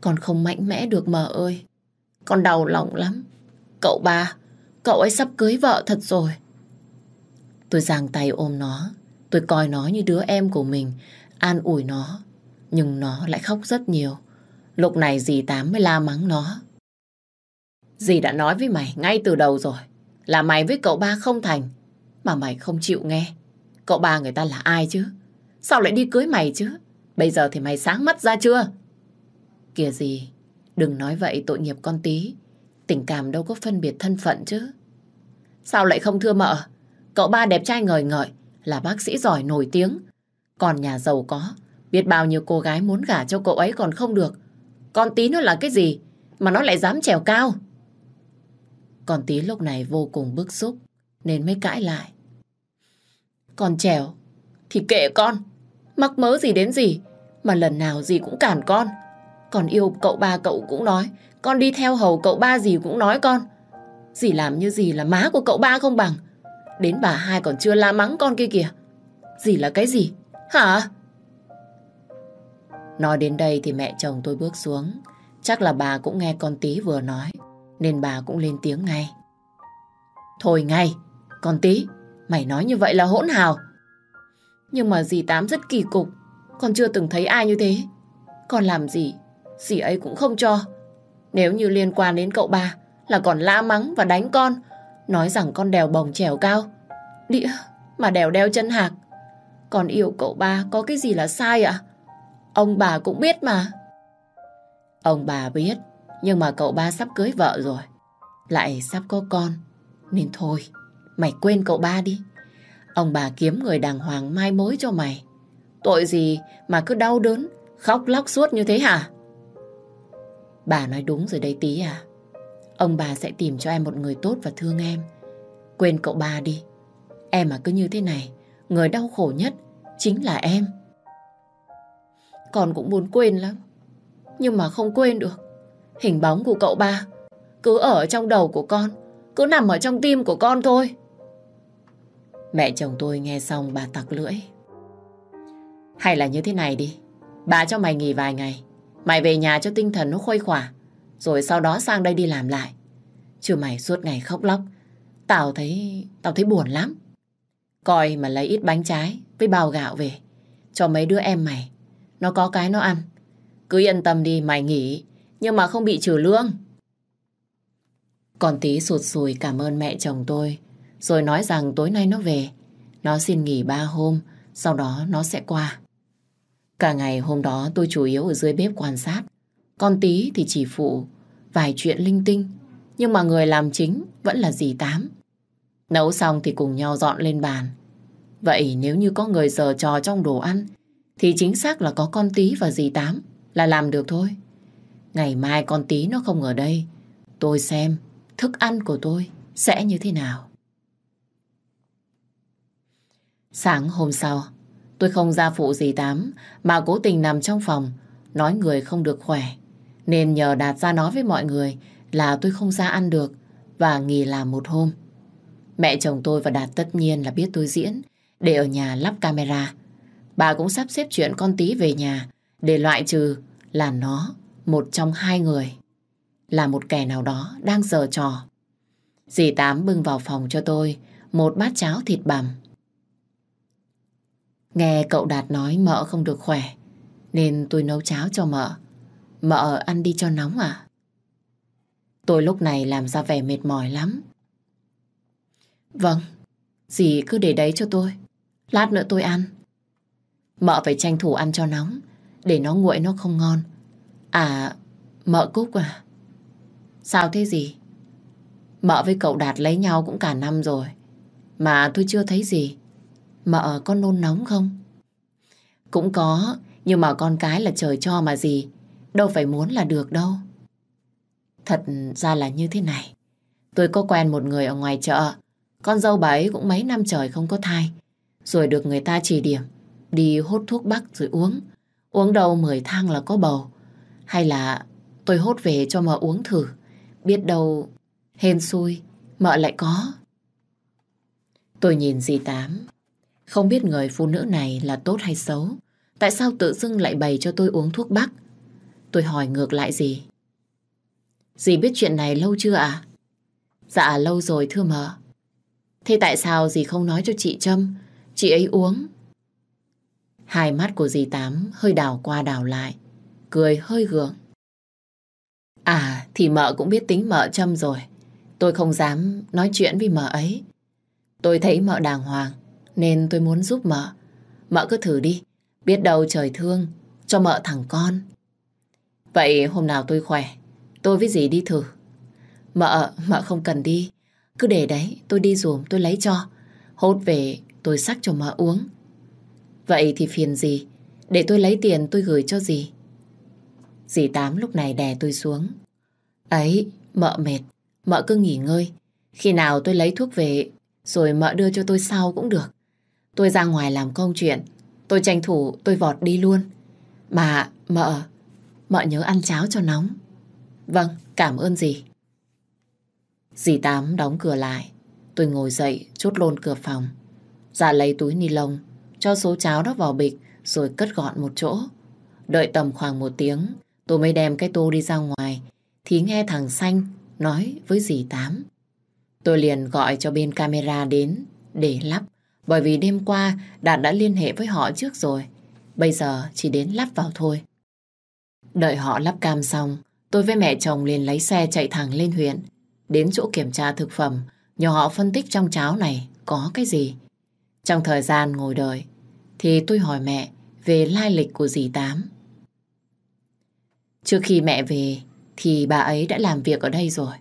Con không mạnh mẽ được mà ơi. Con đau lòng lắm. Cậu ba, cậu ấy sắp cưới vợ thật rồi. Tôi giang tay ôm nó. Tôi coi nó như đứa em của mình, an ủi nó. Nhưng nó lại khóc rất nhiều. Lúc này dì Tám mới la mắng nó. Dì đã nói với mày ngay từ đầu rồi. Là mày với cậu ba không thành. Mà mày không chịu nghe. Cậu ba người ta là ai chứ? Sao lại đi cưới mày chứ? Bây giờ thì mày sáng mắt ra chưa? Kìa gì, đừng nói vậy tội nghiệp con tí. Tình cảm đâu có phân biệt thân phận chứ. Sao lại không thưa mợ? Cậu ba đẹp trai ngời ngợi, là bác sĩ giỏi nổi tiếng. Còn nhà giàu có, biết bao nhiêu cô gái muốn gả cho cậu ấy còn không được. Con tí nó là cái gì mà nó lại dám trèo cao? con tí lúc này vô cùng bức xúc nên mới cãi lại. Con trèo thì kệ con, mắc mớ gì đến gì mà lần nào gì cũng cản con. Còn yêu cậu ba cậu cũng nói, con đi theo hầu cậu ba gì cũng nói con. Dì làm như gì là má của cậu ba không bằng. Đến bà hai còn chưa la mắng con kia kìa. Dì là cái gì? Hả? Nói đến đây thì mẹ chồng tôi bước xuống. Chắc là bà cũng nghe con tí vừa nói. Nên bà cũng lên tiếng ngay. Thôi ngay, con tí, mày nói như vậy là hỗn hào. Nhưng mà dì Tám rất kỳ cục. Con chưa từng thấy ai như thế. Con làm gì, dì ấy cũng không cho. Nếu như liên quan đến cậu ba là còn la mắng và đánh con Nói rằng con đèo bồng trèo cao. Đĩa, mà đèo đeo chân hạc. Con yêu cậu ba có cái gì là sai ạ? Ông bà cũng biết mà. Ông bà biết, nhưng mà cậu ba sắp cưới vợ rồi. Lại sắp có con. Nên thôi, mày quên cậu ba đi. Ông bà kiếm người đàng hoàng mai mối cho mày. Tội gì mà cứ đau đớn, khóc lóc suốt như thế hả? Bà nói đúng rồi đấy tí à. Ông bà sẽ tìm cho em một người tốt và thương em. Quên cậu ba đi. Em mà cứ như thế này, người đau khổ nhất chính là em. Con cũng muốn quên lắm. Nhưng mà không quên được. Hình bóng của cậu ba cứ ở trong đầu của con, cứ nằm ở trong tim của con thôi. Mẹ chồng tôi nghe xong bà tặc lưỡi. Hay là như thế này đi, bà cho mày nghỉ vài ngày. Mày về nhà cho tinh thần nó khuây khỏa, rồi sau đó sang đây đi làm lại. Chứ mày suốt ngày khóc lóc, tao thấy tao thấy buồn lắm. Coi mà lấy ít bánh trái với bao gạo về, cho mấy đứa em mày, nó có cái nó ăn. Cứ yên tâm đi mày nghỉ, nhưng mà không bị trừ lương. Còn tí sụt sùi cảm ơn mẹ chồng tôi, rồi nói rằng tối nay nó về. Nó xin nghỉ ba hôm, sau đó nó sẽ qua. Cả ngày hôm đó tôi chủ yếu ở dưới bếp quan sát. Con tí thì chỉ phụ vài chuyện linh tinh, nhưng mà người làm chính vẫn là dì Tám. Nấu xong thì cùng nhau dọn lên bàn. Vậy nếu như có người giờ trò trong đồ ăn, thì chính xác là có con tí và dì Tám là làm được thôi. Ngày mai con tí nó không ở đây, tôi xem thức ăn của tôi sẽ như thế nào. Sáng hôm sau, tôi không ra phụ gì tám, mà cố tình nằm trong phòng, nói người không được khỏe. Nên nhờ Đạt ra nói với mọi người là tôi không ra ăn được và nghỉ làm một hôm. Mẹ chồng tôi và Đạt tất nhiên là biết tôi diễn để ở nhà lắp camera. Bà cũng sắp xếp chuyện con tí về nhà để loại trừ là nó một trong hai người là một kẻ nào đó đang giở trò. Dì Tám bưng vào phòng cho tôi một bát cháo thịt bằm. Nghe cậu Đạt nói mợ không được khỏe, nên tôi nấu cháo cho mợ. Mợ ăn đi cho nóng à? Tôi lúc này làm ra vẻ mệt mỏi lắm. Vâng, dì cứ để đấy cho tôi. Lát nữa tôi ăn. Mợ phải tranh thủ ăn cho nóng, để nó nguội nó không ngon. À, mợ Cúc à? Sao thế gì? Mợ với cậu Đạt lấy nhau cũng cả năm rồi. Mà tôi chưa thấy gì. Mợ con nôn nóng không? Cũng có, nhưng mà con cái là trời cho mà gì. Đâu phải muốn là được đâu. Thật ra là như thế này. Tôi có quen một người ở ngoài chợ. Con dâu bà ấy cũng mấy năm trời không có thai. Rồi được người ta chỉ điểm. Đi hốt thuốc bắc rồi uống. Uống đâu 10 thang là có bầu. Hay là tôi hốt về cho mợ uống thử. Biết đâu hên xui mợ lại có. Tôi nhìn dì Tám. Không biết người phụ nữ này là tốt hay xấu. Tại sao tự dưng lại bày cho tôi uống thuốc bắc? Tôi hỏi ngược lại gì? Dì biết chuyện này lâu chưa ạ? À? Dạ lâu rồi thưa mợ. Thế tại sao dì không nói cho chị Trâm, chị ấy uống? Hai mắt của dì Tám hơi đảo qua đảo lại, cười hơi gượng. À, thì mợ cũng biết tính mợ Trâm rồi. Tôi không dám nói chuyện với mợ ấy. Tôi thấy mợ đàng hoàng, nên tôi muốn giúp mợ. Mợ cứ thử đi, biết đâu trời thương, cho mợ thằng con. Vậy hôm nào tôi khỏe, tôi với dì đi thử. Mợ, mợ không cần đi. Cứ để đấy, tôi đi dùm, tôi lấy cho. Hốt về, tôi sắc cho mợ uống. Vậy thì phiền gì? Để tôi lấy tiền tôi gửi cho dì. Dì Tám lúc này đè tôi xuống. Ấy, mợ mệt, mợ cứ nghỉ ngơi. Khi nào tôi lấy thuốc về, rồi mợ đưa cho tôi sau cũng được. Tôi ra ngoài làm công chuyện, tôi tranh thủ tôi vọt đi luôn. Mà, mợ, mợ nhớ ăn cháo cho nóng. Vâng, cảm ơn dì. Dì Tám đóng cửa lại. Tôi ngồi dậy, chốt lôn cửa phòng. Dạ lấy túi ni lông, cho số cháo đó vào bịch, rồi cất gọn một chỗ. Đợi tầm khoảng một tiếng, tôi mới đem cái tô đi ra ngoài, thì nghe thằng Xanh nói với dì Tám. Tôi liền gọi cho bên camera đến để lắp, bởi vì đêm qua Đạt đã liên hệ với họ trước rồi. Bây giờ chỉ đến lắp vào thôi. Đợi họ lắp cam xong, tôi với mẹ chồng liền lấy xe chạy thẳng lên huyện. Đến chỗ kiểm tra thực phẩm, nhờ họ phân tích trong cháo này có cái gì. Trong thời gian ngồi đợi, thì tôi hỏi mẹ về lai lịch của dì Tám. Trước khi mẹ về thì bà ấy đã làm việc ở đây rồi.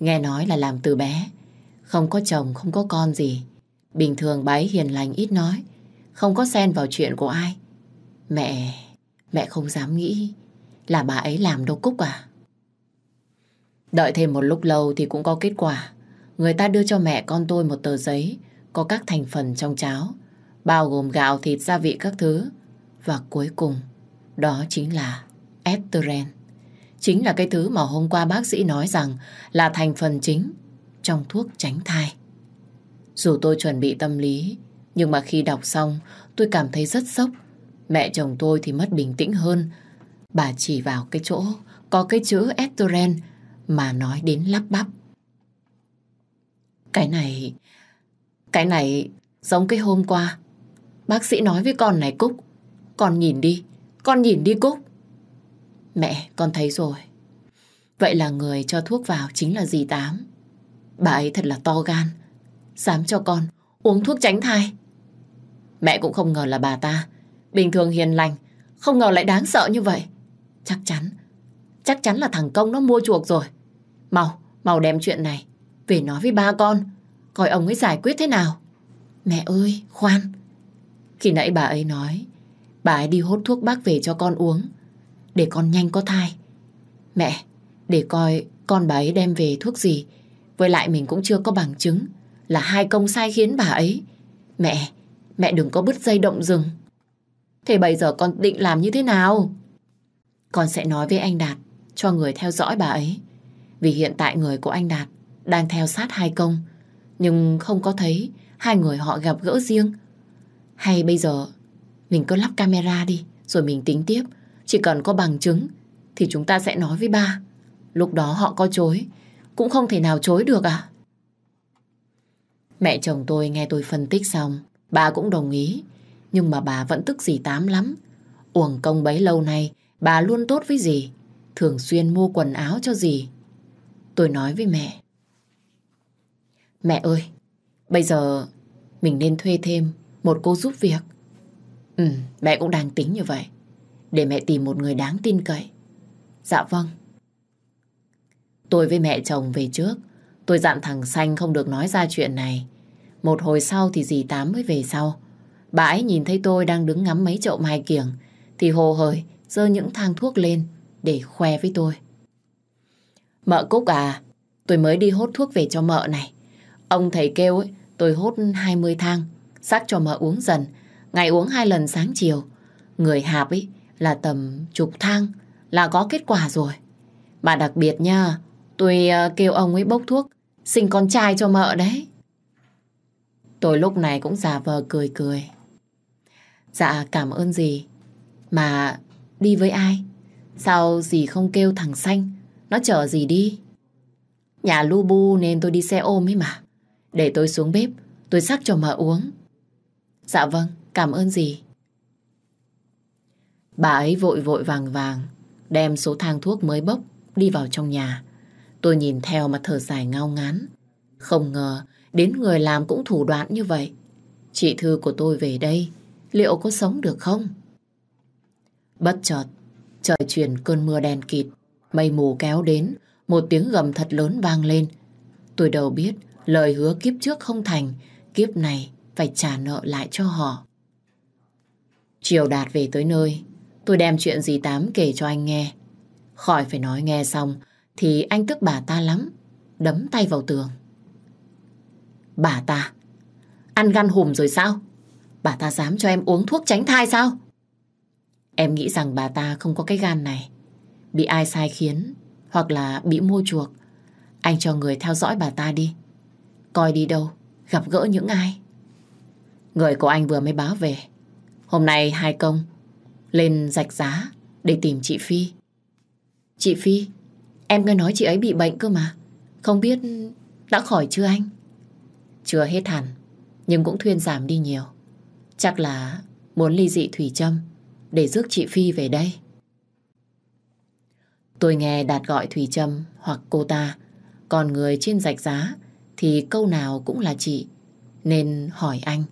Nghe nói là làm từ bé. Không có chồng, không có con gì. Bình thường bà ấy hiền lành ít nói. Không có xen vào chuyện của ai. Mẹ, mẹ không dám nghĩ là bà ấy làm đâu Cúc à. Đợi thêm một lúc lâu thì cũng có kết quả. Người ta đưa cho mẹ con tôi một tờ giấy có các thành phần trong cháo, bao gồm gạo, thịt, gia vị các thứ. Và cuối cùng, đó chính là Esteren. Chính là cái thứ mà hôm qua bác sĩ nói rằng là thành phần chính trong thuốc tránh thai. Dù tôi chuẩn bị tâm lý, nhưng mà khi đọc xong, tôi cảm thấy rất sốc. Mẹ chồng tôi thì mất bình tĩnh hơn. Bà chỉ vào cái chỗ có cái chữ Estoren mà nói đến lắp bắp. Cái này, cái này giống cái hôm qua. Bác sĩ nói với con này Cúc, con nhìn đi, con nhìn đi Cúc. Mẹ, con thấy rồi. Vậy là người cho thuốc vào chính là dì Tám. Bà ấy thật là to gan. Dám cho con uống thuốc tránh thai. Mẹ cũng không ngờ là bà ta. Bình thường hiền lành. Không ngờ lại đáng sợ như vậy. Chắc chắn. Chắc chắn là thằng Công nó mua chuộc rồi. Mau, mau đem chuyện này. Về nói với ba con. Coi ông ấy giải quyết thế nào. Mẹ ơi, khoan. Khi nãy bà ấy nói. Bà ấy đi hốt thuốc bác về cho con uống. Để con nhanh có thai. Mẹ, để coi con bà ấy đem về thuốc gì. Với lại mình cũng chưa có bằng chứng là hai công sai khiến bà ấy. Mẹ, mẹ đừng có bứt dây động rừng. Thế bây giờ con định làm như thế nào? Con sẽ nói với anh Đạt cho người theo dõi bà ấy. Vì hiện tại người của anh Đạt đang theo sát hai công. Nhưng không có thấy hai người họ gặp gỡ riêng. Hay bây giờ mình cứ lắp camera đi rồi mình tính tiếp. Chỉ cần có bằng chứng thì chúng ta sẽ nói với ba. Lúc đó họ có chối cũng không thể nào chối được à? Mẹ chồng tôi nghe tôi phân tích xong, bà cũng đồng ý. Nhưng mà bà vẫn tức dì Tám lắm. Uổng công bấy lâu nay, bà luôn tốt với dì. Thường xuyên mua quần áo cho dì. Tôi nói với mẹ. Mẹ ơi, bây giờ mình nên thuê thêm một cô giúp việc. Ừ, mẹ cũng đang tính như vậy. Để mẹ tìm một người đáng tin cậy. Dạ vâng. Tôi với mẹ chồng về trước. Tôi dặn thằng Xanh không được nói ra chuyện này. Một hồi sau thì dì Tám mới về sau. Bà ấy nhìn thấy tôi đang đứng ngắm mấy chậu mai kiểng thì hồ hởi dơ những thang thuốc lên để khoe với tôi. Mợ Cúc à, tôi mới đi hốt thuốc về cho mợ này. Ông thầy kêu ấy, tôi hốt 20 thang, sắc cho mợ uống dần, ngày uống hai lần sáng chiều. Người hạp ấy là tầm chục thang là có kết quả rồi. Mà đặc biệt nha, tôi ờ, kêu ông ấy bốc thuốc, sinh con trai cho mợ đấy. Tôi lúc này cũng giả vờ cười cười. Dạ cảm ơn dì. Mà đi với ai? Sao dì không kêu thằng Xanh? Nó chở dì đi. Nhà lu bu nên tôi đi xe ôm ấy mà. Để tôi xuống bếp, tôi sắc cho mợ uống. Dạ vâng, cảm ơn dì. Bà ấy vội vội vàng vàng đem số thang thuốc mới bốc đi vào trong nhà. Tôi nhìn theo mà thở dài ngao ngán. Không ngờ đến người làm cũng thủ đoạn như vậy. Chị Thư của tôi về đây, liệu có sống được không? Bất chợt, trời chuyển cơn mưa đen kịt, mây mù kéo đến, một tiếng gầm thật lớn vang lên. Tôi đầu biết lời hứa kiếp trước không thành, kiếp này phải trả nợ lại cho họ. Chiều đạt về tới nơi, tôi đem chuyện dì Tám kể cho anh nghe. Khỏi phải nói nghe xong, thì anh tức bà ta lắm, đấm tay vào tường. Bà ta, ăn gan hùm rồi sao? Bà ta dám cho em uống thuốc tránh thai sao? Em nghĩ rằng bà ta không có cái gan này. Bị ai sai khiến, hoặc là bị mua chuộc. Anh cho người theo dõi bà ta đi. Coi đi đâu, gặp gỡ những ai. Người của anh vừa mới báo về. Hôm nay hai công lên rạch giá để tìm chị Phi. Chị Phi, em nghe nói chị ấy bị bệnh cơ mà. Không biết đã khỏi chưa anh? Chưa hết hẳn, nhưng cũng thuyên giảm đi nhiều. Chắc là muốn ly dị Thủy Trâm để rước chị Phi về đây. Tôi nghe Đạt gọi Thủy Trâm hoặc cô ta, còn người trên rạch giá thì câu nào cũng là chị, nên hỏi anh.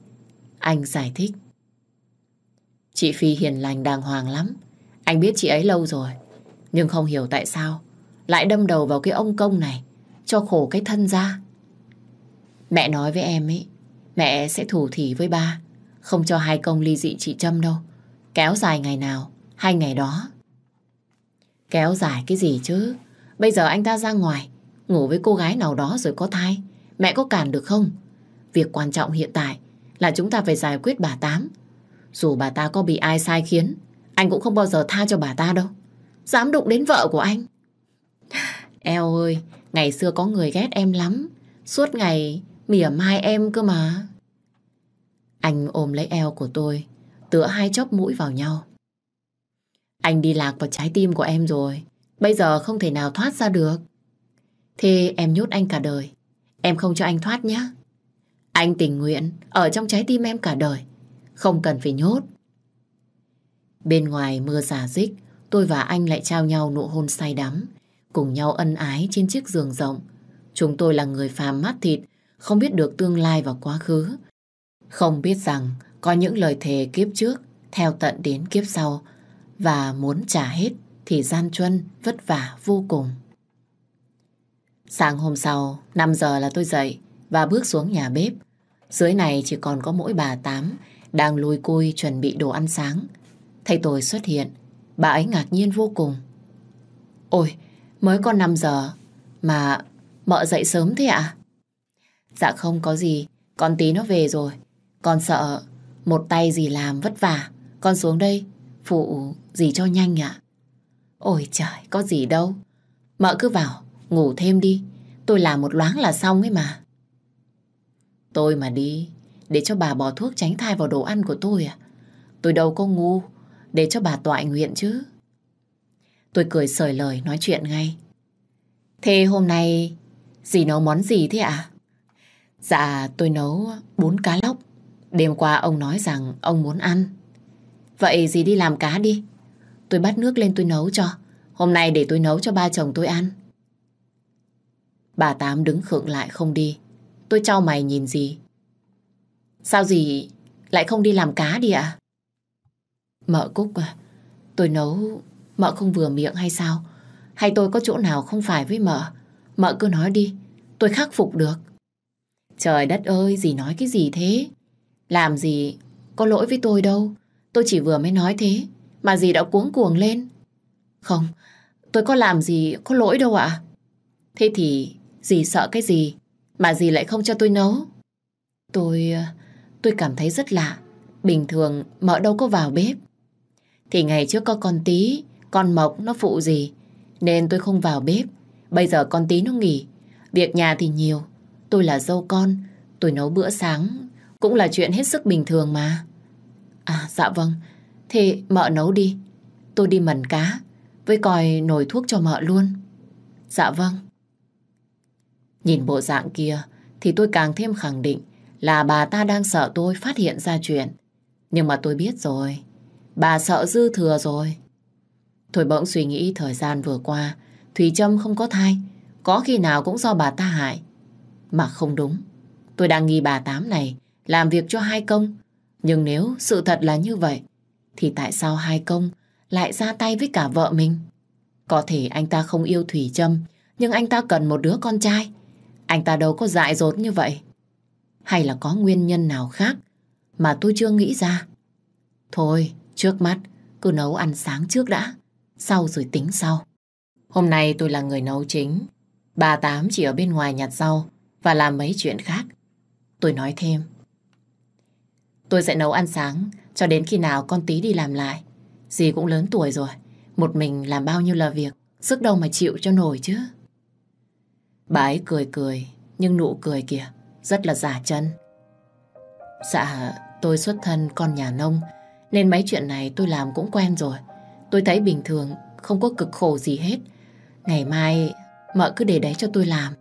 Anh giải thích. Chị Phi hiền lành đàng hoàng lắm. Anh biết chị ấy lâu rồi, nhưng không hiểu tại sao lại đâm đầu vào cái ông công này, cho khổ cái thân ra. Mẹ nói với em ấy, mẹ sẽ thủ thỉ với ba, không cho hai công ly dị chị Trâm đâu. Kéo dài ngày nào, hai ngày đó. Kéo dài cái gì chứ? Bây giờ anh ta ra ngoài, ngủ với cô gái nào đó rồi có thai, mẹ có cản được không? Việc quan trọng hiện tại là chúng ta phải giải quyết bà Tám. Dù bà ta có bị ai sai khiến, anh cũng không bao giờ tha cho bà ta đâu. Dám đụng đến vợ của anh. Eo ơi, ngày xưa có người ghét em lắm. Suốt ngày mỉa mai em cơ mà. Anh ôm lấy eo của tôi, tựa hai chóp mũi vào nhau. Anh đi lạc vào trái tim của em rồi. Bây giờ không thể nào thoát ra được. Thế em nhốt anh cả đời. Em không cho anh thoát nhé. Anh tình nguyện ở trong trái tim em cả đời. Không cần phải nhốt. Bên ngoài mưa giả dích, tôi và anh lại trao nhau nụ hôn say đắm, cùng nhau ân ái trên chiếc giường rộng. Chúng tôi là người phàm mắt thịt, không biết được tương lai và quá khứ. Không biết rằng có những lời thề kiếp trước, theo tận đến kiếp sau, và muốn trả hết thì gian truân vất vả vô cùng. Sáng hôm sau, 5 giờ là tôi dậy và bước xuống nhà bếp. Dưới này chỉ còn có mỗi bà Tám đang lùi cui chuẩn bị đồ ăn sáng. Thấy tôi xuất hiện, bà ấy ngạc nhiên vô cùng. Ôi, mới có 5 giờ mà mợ dậy sớm thế ạ? Dạ không có gì, con tí nó về rồi. Con sợ một tay gì làm vất vả. Con xuống đây, phụ gì cho nhanh ạ. Ôi trời, có gì đâu. Mợ cứ vào, ngủ thêm đi. Tôi làm một loáng là xong ấy mà. Tôi mà đi, để cho bà bỏ thuốc tránh thai vào đồ ăn của tôi à? Tôi đâu có ngu, để cho bà toại nguyện chứ. Tôi cười sởi lời nói chuyện ngay. Thế hôm nay dì nấu món gì thế ạ? À? Dạ tôi nấu bún cá lóc. Đêm qua ông nói rằng ông muốn ăn. Vậy dì đi làm cá đi. Tôi bắt nước lên tôi nấu cho. Hôm nay để tôi nấu cho ba chồng tôi ăn. Bà Tám đứng khựng lại không đi. Tôi trao mày nhìn gì? Sao gì lại không đi làm cá đi ạ? Mợ Cúc à, tôi nấu mợ không vừa miệng hay sao? Hay tôi có chỗ nào không phải với mợ? Mợ cứ nói đi, tôi khắc phục được. Trời đất ơi, gì nói cái gì thế? Làm gì có lỗi với tôi đâu. Tôi chỉ vừa mới nói thế, mà gì đã cuống cuồng lên. Không, tôi có làm gì có lỗi đâu ạ. Thế thì dì sợ cái gì mà dì lại không cho tôi nấu? Tôi... tôi cảm thấy rất lạ. Bình thường mợ đâu có vào bếp. Thì ngày trước có con tí, con mộc nó phụ gì. Nên tôi không vào bếp. Bây giờ con tí nó nghỉ. Việc nhà thì nhiều. Tôi là dâu con. Tôi nấu bữa sáng cũng là chuyện hết sức bình thường mà. À dạ vâng. Thế mợ nấu đi. Tôi đi mần cá. Với còi nồi thuốc cho mợ luôn. Dạ vâng. Nhìn bộ dạng kia, thì tôi càng thêm khẳng định là bà ta đang sợ tôi phát hiện ra chuyện. Nhưng mà tôi biết rồi. Bà sợ dư thừa rồi. Thôi bỗng suy nghĩ thời gian vừa qua, Thùy Trâm không có thai, Có khi nào cũng do bà ta hại. Mà không đúng, Tôi đang nghi bà Tám này Làm việc cho hai công. Nhưng nếu sự thật là như vậy, Thì tại sao hai công Lại ra tay với cả vợ mình? Có thể anh ta không yêu Thủy Trâm, Nhưng anh ta cần một đứa con trai. Anh ta đâu có dại dột như vậy. Hay là có nguyên nhân nào khác Mà tôi chưa nghĩ ra? Thôi, trước mắt, Cứ nấu ăn sáng trước đã. Sau rồi tính sau. Hôm nay tôi là người nấu chính. Bà Tám chỉ ở bên ngoài nhặt rau Và làm mấy chuyện khác. Tôi nói thêm. Tôi sẽ nấu ăn sáng Cho đến khi nào con tí đi làm lại. Dì cũng lớn tuổi rồi. Một mình làm bao nhiêu là việc? Sức đâu mà chịu cho nổi chứ? Bà ấy cười cười, Nhưng nụ cười kìa, Rất là giả chân. Dạ tôi xuất thân con nhà nông, Nên mấy chuyện này tôi làm cũng quen rồi. Tôi thấy bình thường Không có cực khổ gì hết. Ngày mai mợ cứ để đấy cho tôi làm.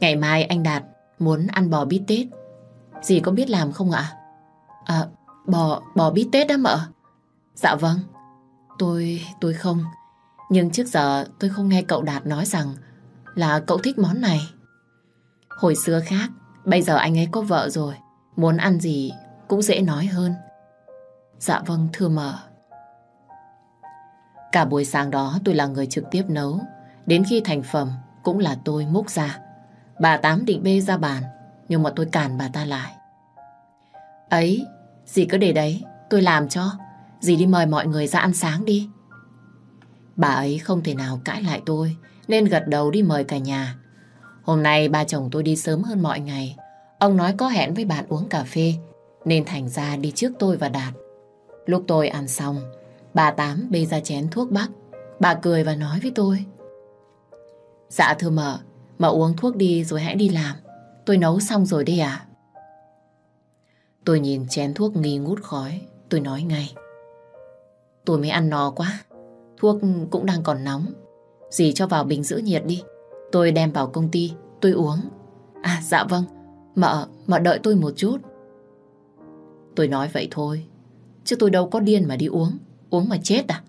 Ngày mai anh Đạt Muốn ăn bò bít tết. Dì có biết làm không ạ? À, bò, bò bít tết đó mợ. Dạ vâng. Tôi, tôi không. Nhưng trước giờ tôi không nghe cậu Đạt nói rằng Là cậu thích món này. Hồi xưa khác Bây giờ anh ấy có vợ rồi Muốn ăn gì cũng dễ nói hơn. Dạ vâng thưa mợ. Cả buổi sáng đó tôi là người trực tiếp nấu. Đến khi thành phẩm cũng là tôi múc ra. Bà Tám định bê ra bàn Nhưng mà tôi cản bà ta lại. Ấy Dì cứ để đấy Tôi làm cho. Dì đi mời mọi người ra ăn sáng đi. Bà ấy không thể nào cãi lại tôi Nên gật đầu đi mời cả nhà. Hôm nay ba chồng tôi đi sớm hơn mọi ngày. Ông nói có hẹn với bạn uống cà phê, nên thành ra đi trước tôi và Đạt. Lúc tôi ăn xong, bà Tám bê ra chén thuốc bắc. Bà cười và nói với tôi. Dạ thưa mợ, mợ uống thuốc đi rồi hãy đi làm. Tôi nấu xong rồi đây à? Tôi nhìn chén thuốc nghi ngút khói, tôi nói ngay. Tôi mới ăn no quá, thuốc cũng đang còn nóng. Dì cho vào bình giữ nhiệt đi, tôi đem vào công ty, tôi uống. À dạ vâng, mợ, mợ đợi tôi một chút. Tôi nói vậy thôi, chứ tôi đâu có điên mà đi uống, uống mà chết à?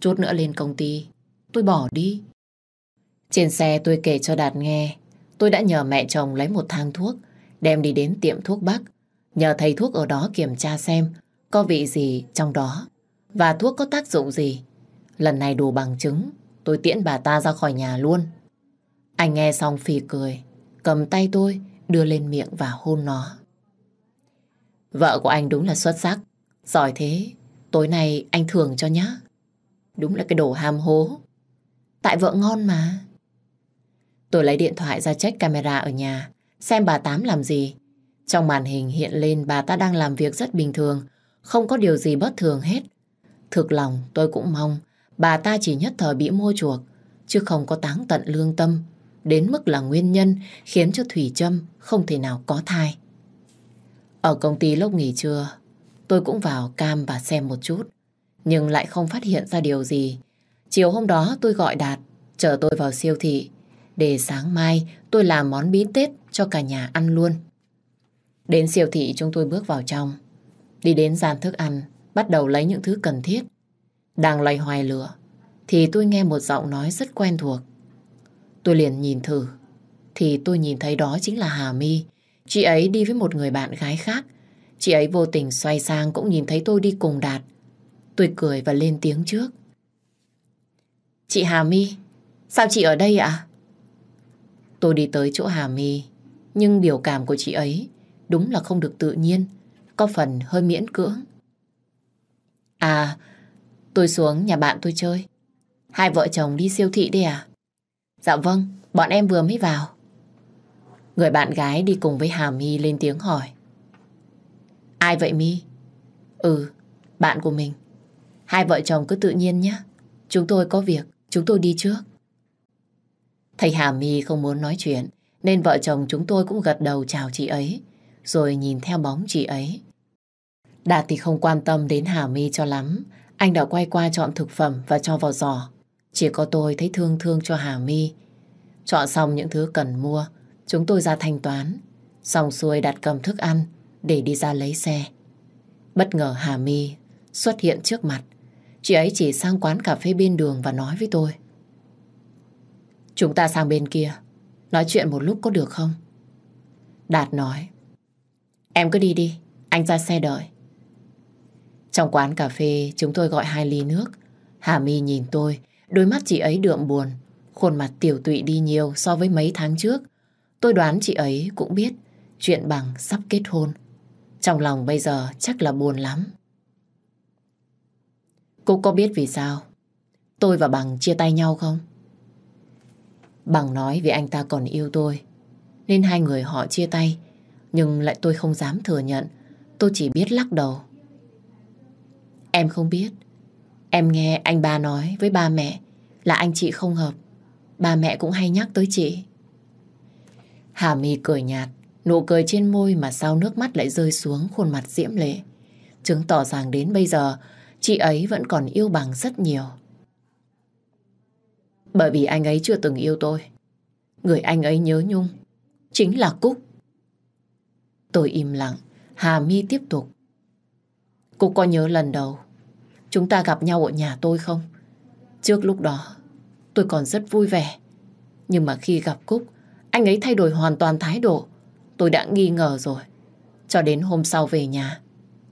Chút nữa lên công ty, tôi bỏ đi. Trên xe tôi kể cho Đạt nghe, tôi đã nhờ mẹ chồng lấy một thang thuốc, đem đi đến tiệm thuốc Bắc, nhờ thầy thuốc ở đó kiểm tra xem có vị gì trong đó và thuốc có tác dụng gì. Lần này đủ bằng chứng, tôi tiễn bà ta ra khỏi nhà luôn. Anh nghe xong phì cười, cầm tay tôi đưa lên miệng và hôn nó. Vợ của anh đúng là xuất sắc, giỏi thế, tối nay anh thưởng cho nhá. Đúng là cái đồ ham hố. Tại vợ ngon mà. Tôi lấy điện thoại ra check camera ở nhà, xem bà Tám làm gì. Trong màn hình hiện lên bà ta đang làm việc rất bình thường, không có điều gì bất thường hết. Thực lòng tôi cũng mong bà ta chỉ nhất thời bị mua chuộc, chứ không có táng tận lương tâm, đến mức là nguyên nhân khiến cho Thủy Trâm không thể nào có thai. Ở công ty lúc nghỉ trưa, tôi cũng vào cam và xem một chút, nhưng lại không phát hiện ra điều gì. Chiều hôm đó tôi gọi Đạt, chở tôi vào siêu thị, để sáng mai tôi làm món bí tết cho cả nhà ăn luôn. Đến siêu thị chúng tôi bước vào trong, đi đến gian thức ăn, bắt đầu lấy những thứ cần thiết. Đang loay hoài lửa, thì tôi nghe một giọng nói rất quen thuộc. Tôi liền nhìn thử, thì tôi nhìn thấy đó chính là Hà My. Chị ấy đi với một người bạn gái khác. Chị ấy vô tình xoay sang cũng nhìn thấy tôi đi cùng Đạt. Tôi cười và lên tiếng trước. Chị Hà My, sao chị ở đây ạ? Tôi đi tới chỗ Hà My, nhưng biểu cảm của chị ấy đúng là không được tự nhiên, có phần hơi miễn cưỡng. À, tôi xuống nhà bạn tôi chơi. Hai vợ chồng đi siêu thị đi à? Dạ vâng, bọn em vừa mới vào. Người bạn gái đi cùng với Hà My lên tiếng hỏi. Ai vậy My? Ừ, bạn của mình. Hai vợ chồng cứ tự nhiên nhé. Chúng tôi có việc, chúng tôi đi trước. Thầy Hà My không muốn nói chuyện, nên vợ chồng chúng tôi cũng gật đầu chào chị ấy, rồi nhìn theo bóng chị ấy. Đạt thì không quan tâm đến Hà My cho lắm, anh đã quay qua chọn thực phẩm và cho vào giỏ. Chỉ có tôi thấy thương thương cho Hà My. Chọn xong những thứ cần mua, chúng tôi ra thanh toán. Xong xuôi đặt cầm thức ăn để đi ra lấy xe. Bất ngờ Hà My xuất hiện trước mặt. Chị ấy chỉ sang quán cà phê bên đường và nói với tôi. Chúng ta sang bên kia, nói chuyện một lúc có được không? Đạt nói. Em cứ đi đi, anh ra xe đợi. Trong quán cà phê, chúng tôi gọi hai ly nước. Hà My nhìn tôi, đôi mắt chị ấy đượm buồn, khuôn mặt tiểu tụy đi nhiều so với mấy tháng trước. Tôi đoán chị ấy cũng biết chuyện bằng sắp kết hôn. Trong lòng bây giờ chắc là buồn lắm. Cô có biết vì sao tôi và Bằng chia tay nhau không? Bằng nói vì anh ta còn yêu tôi, nên hai người họ chia tay, nhưng lại tôi không dám thừa nhận, tôi chỉ biết lắc đầu. Em không biết, em nghe anh ba nói với ba mẹ là anh chị không hợp, ba mẹ cũng hay nhắc tới chị. Hà My cười nhạt, nụ cười trên môi mà sao nước mắt lại rơi xuống khuôn mặt diễm lệ. Chứng tỏ rằng đến bây giờ, chị ấy vẫn còn yêu bằng rất nhiều. Bởi vì anh ấy chưa từng yêu tôi. Người anh ấy nhớ nhung chính là Cúc. Tôi im lặng, Hà Mi tiếp tục. Cúc có nhớ lần đầu chúng ta gặp nhau ở nhà tôi không? Trước lúc đó, tôi còn rất vui vẻ. Nhưng mà khi gặp Cúc, anh ấy thay đổi hoàn toàn thái độ. Tôi đã nghi ngờ rồi. Cho đến hôm sau về nhà,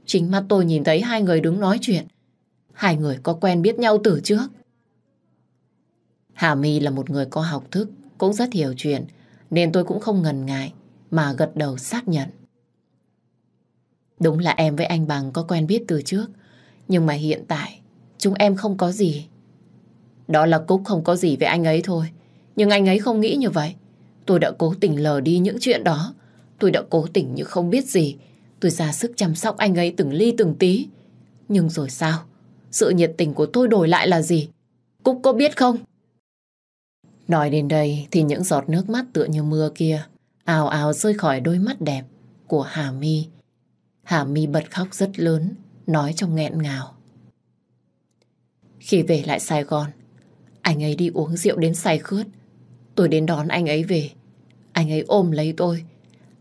chính mắt tôi nhìn thấy hai người đứng nói chuyện. Hai người có quen biết nhau từ trước. Hà My là một người có học thức, cũng rất hiểu chuyện, nên tôi cũng không ngần ngại mà gật đầu xác nhận. Đúng là em với anh Bằng có quen biết từ trước, nhưng mà hiện tại chúng em không có gì. Đó là Cúc không có gì với anh ấy thôi, nhưng anh ấy không nghĩ như vậy. Tôi đã cố tình lờ đi những chuyện đó. Tôi đã cố tình như không biết gì. Tôi ra sức chăm sóc anh ấy từng ly từng tí. Nhưng rồi sao? Sự nhiệt tình của tôi đổi lại là gì? Cúc có biết không? Nói đến đây thì những giọt nước mắt tựa như mưa kia ào ào rơi khỏi đôi mắt đẹp của Hà My. Hà My bật khóc rất lớn, nói trong nghẹn ngào. Khi về lại Sài Gòn, anh ấy đi uống rượu đến say khướt. Tôi đến đón anh ấy về. Anh ấy ôm lấy tôi.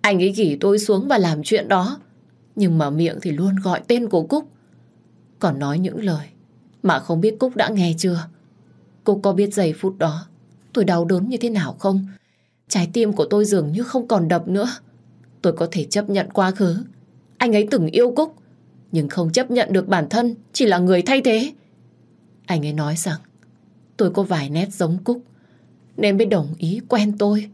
Anh ấy gỉ tôi xuống và làm chuyện đó. Nhưng mà miệng thì luôn gọi tên của Cúc. Còn nói những lời mà không biết Cúc đã nghe chưa. Cúc có biết giây phút đó tôi đau đớn như thế nào không? Trái tim của tôi dường như không còn đập nữa. Tôi có thể chấp nhận quá khứ. Anh ấy từng yêu Cúc, nhưng không chấp nhận được bản thân chỉ là người thay thế. Anh ấy nói rằng tôi có vài nét giống Cúc, nên mới đồng ý quen tôi.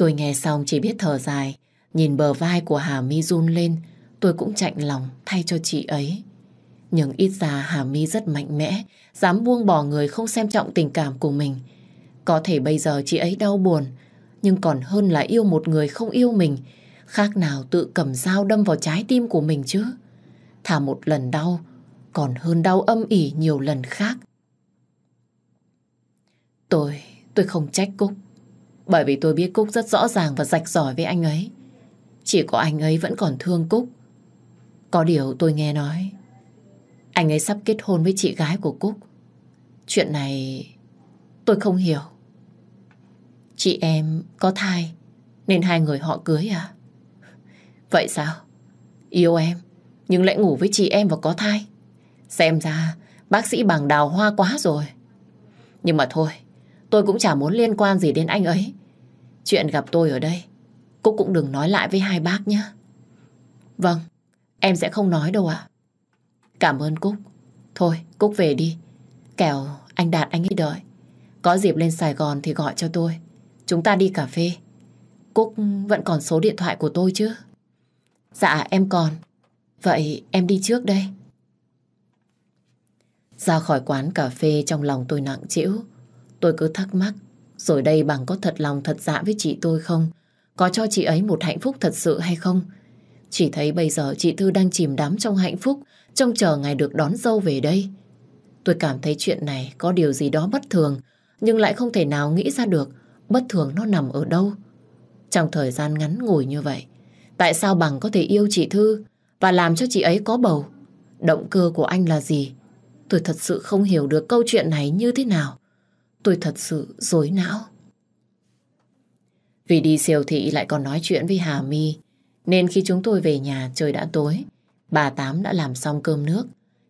Tôi nghe xong chỉ biết thở dài, nhìn bờ vai của Hà My run lên, tôi cũng chạnh lòng thay cho chị ấy. Nhưng ít ra Hà My rất mạnh mẽ, dám buông bỏ người không xem trọng tình cảm của mình. Có thể bây giờ chị ấy đau buồn, nhưng còn hơn là yêu một người không yêu mình, khác nào tự cầm dao đâm vào trái tim của mình chứ. Thả một lần đau, còn hơn đau âm ỉ nhiều lần khác. Tôi, tôi không trách Cúc, bởi vì tôi biết Cúc rất rõ ràng và rạch rỏi với anh ấy. Chỉ có anh ấy vẫn còn thương Cúc. Có điều tôi nghe nói, anh ấy sắp kết hôn với chị gái của Cúc. Chuyện này tôi không hiểu. Chị em có thai nên hai người họ cưới à? Vậy sao? Yêu em nhưng lại ngủ với chị em và có thai. Xem ra bác sĩ bằng đào hoa quá rồi. Nhưng mà thôi, tôi cũng chả muốn liên quan gì đến anh ấy. Chuyện gặp tôi ở đây, Cúc cũng đừng nói lại với hai bác nhé. Vâng, em sẽ không nói đâu ạ. Cảm ơn Cúc. Thôi, Cúc về đi. Kẻo anh Đạt anh ấy đợi. Có dịp lên Sài Gòn thì gọi cho tôi. Chúng ta đi cà phê. Cúc vẫn còn số điện thoại của tôi chứ? Dạ, em còn. Vậy em đi trước đây. Ra khỏi quán cà phê trong lòng tôi nặng trĩu. Tôi cứ thắc mắc, rồi đây bằng có thật lòng thật dạ với chị tôi không? Có cho chị ấy một hạnh phúc thật sự hay không? Chỉ thấy bây giờ chị Thư đang chìm đắm trong hạnh phúc, trông chờ ngày được đón dâu về đây. Tôi cảm thấy chuyện này có điều gì đó bất thường, nhưng lại không thể nào nghĩ ra được bất thường nó nằm ở đâu. Trong thời gian ngắn ngủi như vậy, tại sao bằng có thể yêu chị Thư và làm cho chị ấy có bầu? Động cơ của anh là gì? Tôi thật sự không hiểu được câu chuyện này như thế nào. Tôi thật sự dối não. Vì đi siêu thị lại còn nói chuyện với Hà My, nên khi chúng tôi về nhà trời đã tối, bà Tám đã làm xong cơm nước.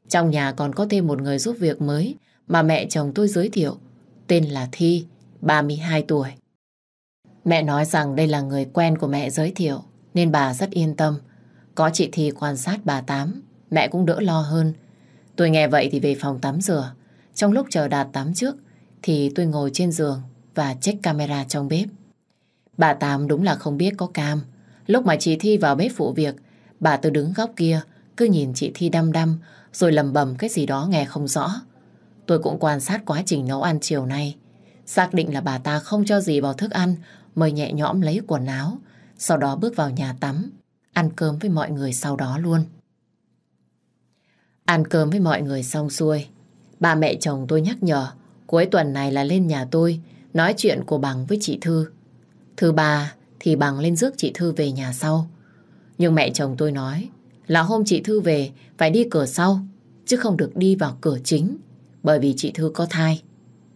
Trong nhà còn có thêm một người giúp việc mới mà mẹ chồng tôi giới thiệu, tên là Thi, 32 tuổi. Mẹ nói rằng đây là người quen của mẹ giới thiệu, nên bà rất yên tâm. Có chị Thi quan sát bà Tám, mẹ cũng đỡ lo hơn. Tôi nghe vậy thì về phòng tắm rửa. Trong lúc chờ Đạt tắm trước, thì tôi ngồi trên giường và check camera trong bếp. Bà Tám đúng là không biết có cam. Lúc mà chị Thi vào bếp phụ việc, bà tôi đứng góc kia, cứ nhìn chị Thi đăm đăm, rồi lầm bầm cái gì đó nghe không rõ. Tôi cũng quan sát quá trình nấu ăn chiều nay. Xác định là bà ta không cho gì vào thức ăn, mới nhẹ nhõm lấy quần áo, sau đó bước vào nhà tắm, ăn cơm với mọi người sau đó luôn. Ăn cơm với mọi người xong xuôi, ba mẹ chồng tôi nhắc nhở cuối tuần này là lên nhà tôi nói chuyện của Bằng với chị Thư. Thứ ba thì Bằng lên rước chị Thư về nhà sau. Nhưng mẹ chồng tôi nói là hôm chị Thư về phải đi cửa sau, chứ không được đi vào cửa chính, bởi vì chị Thư có thai,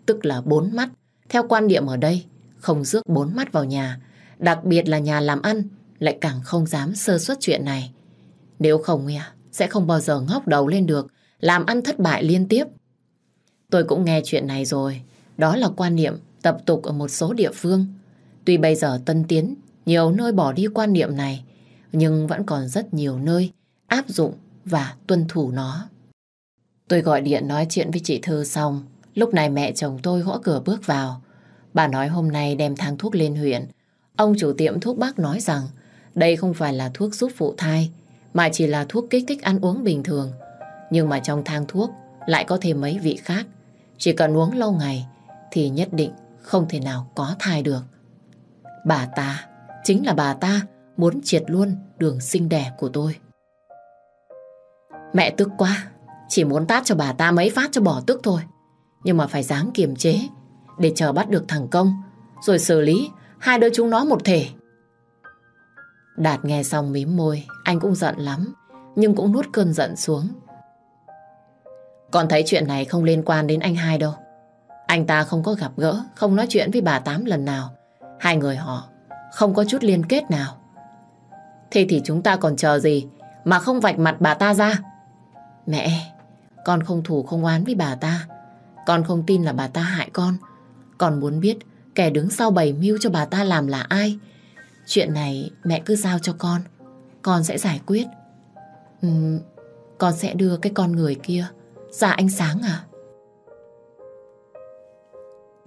tức là bốn mắt. Theo quan điểm ở đây, không rước bốn mắt vào nhà, đặc biệt là nhà làm ăn, lại càng không dám sơ suất chuyện này. Nếu không nghe, à, sẽ không bao giờ ngóc đầu lên được, làm ăn thất bại liên tiếp. Tôi cũng nghe chuyện này rồi, đó là quan niệm tập tục ở một số địa phương. Tuy bây giờ tân tiến, nhiều nơi bỏ đi quan niệm này, nhưng vẫn còn rất nhiều nơi áp dụng và tuân thủ nó. Tôi gọi điện nói chuyện với chị Thư xong, lúc này mẹ chồng tôi gõ cửa bước vào. Bà nói hôm nay đem thang thuốc lên huyện. Ông chủ tiệm thuốc bác nói rằng đây không phải là thuốc giúp phụ thai, mà chỉ là thuốc kích thích ăn uống bình thường. Nhưng mà trong thang thuốc lại có thêm mấy vị khác. Chỉ cần uống lâu ngày thì nhất định không thể nào có thai được. Bà ta, chính là bà ta muốn triệt luôn đường sinh đẻ của tôi. Mẹ tức quá, chỉ muốn tát cho bà ta mấy phát cho bỏ tức thôi. Nhưng mà phải dám kiềm chế để chờ bắt được thằng Công rồi xử lý hai đứa chúng nó một thể. Đạt nghe xong mím môi, anh cũng giận lắm, nhưng cũng nuốt cơn giận xuống con thấy chuyện này không liên quan đến anh hai đâu. Anh ta không có gặp gỡ, không nói chuyện với bà Tám lần nào. Hai người họ không có chút liên kết nào. Thế thì chúng ta còn chờ gì mà không vạch mặt bà ta ra? Mẹ, con không thủ không oán với bà ta. Con không tin là bà ta hại con. Con muốn biết kẻ đứng sau bày mưu cho bà ta làm là ai. Chuyện này mẹ cứ giao cho con. Con sẽ giải quyết. Uhm, con sẽ đưa cái con người kia Dạ ánh sáng à?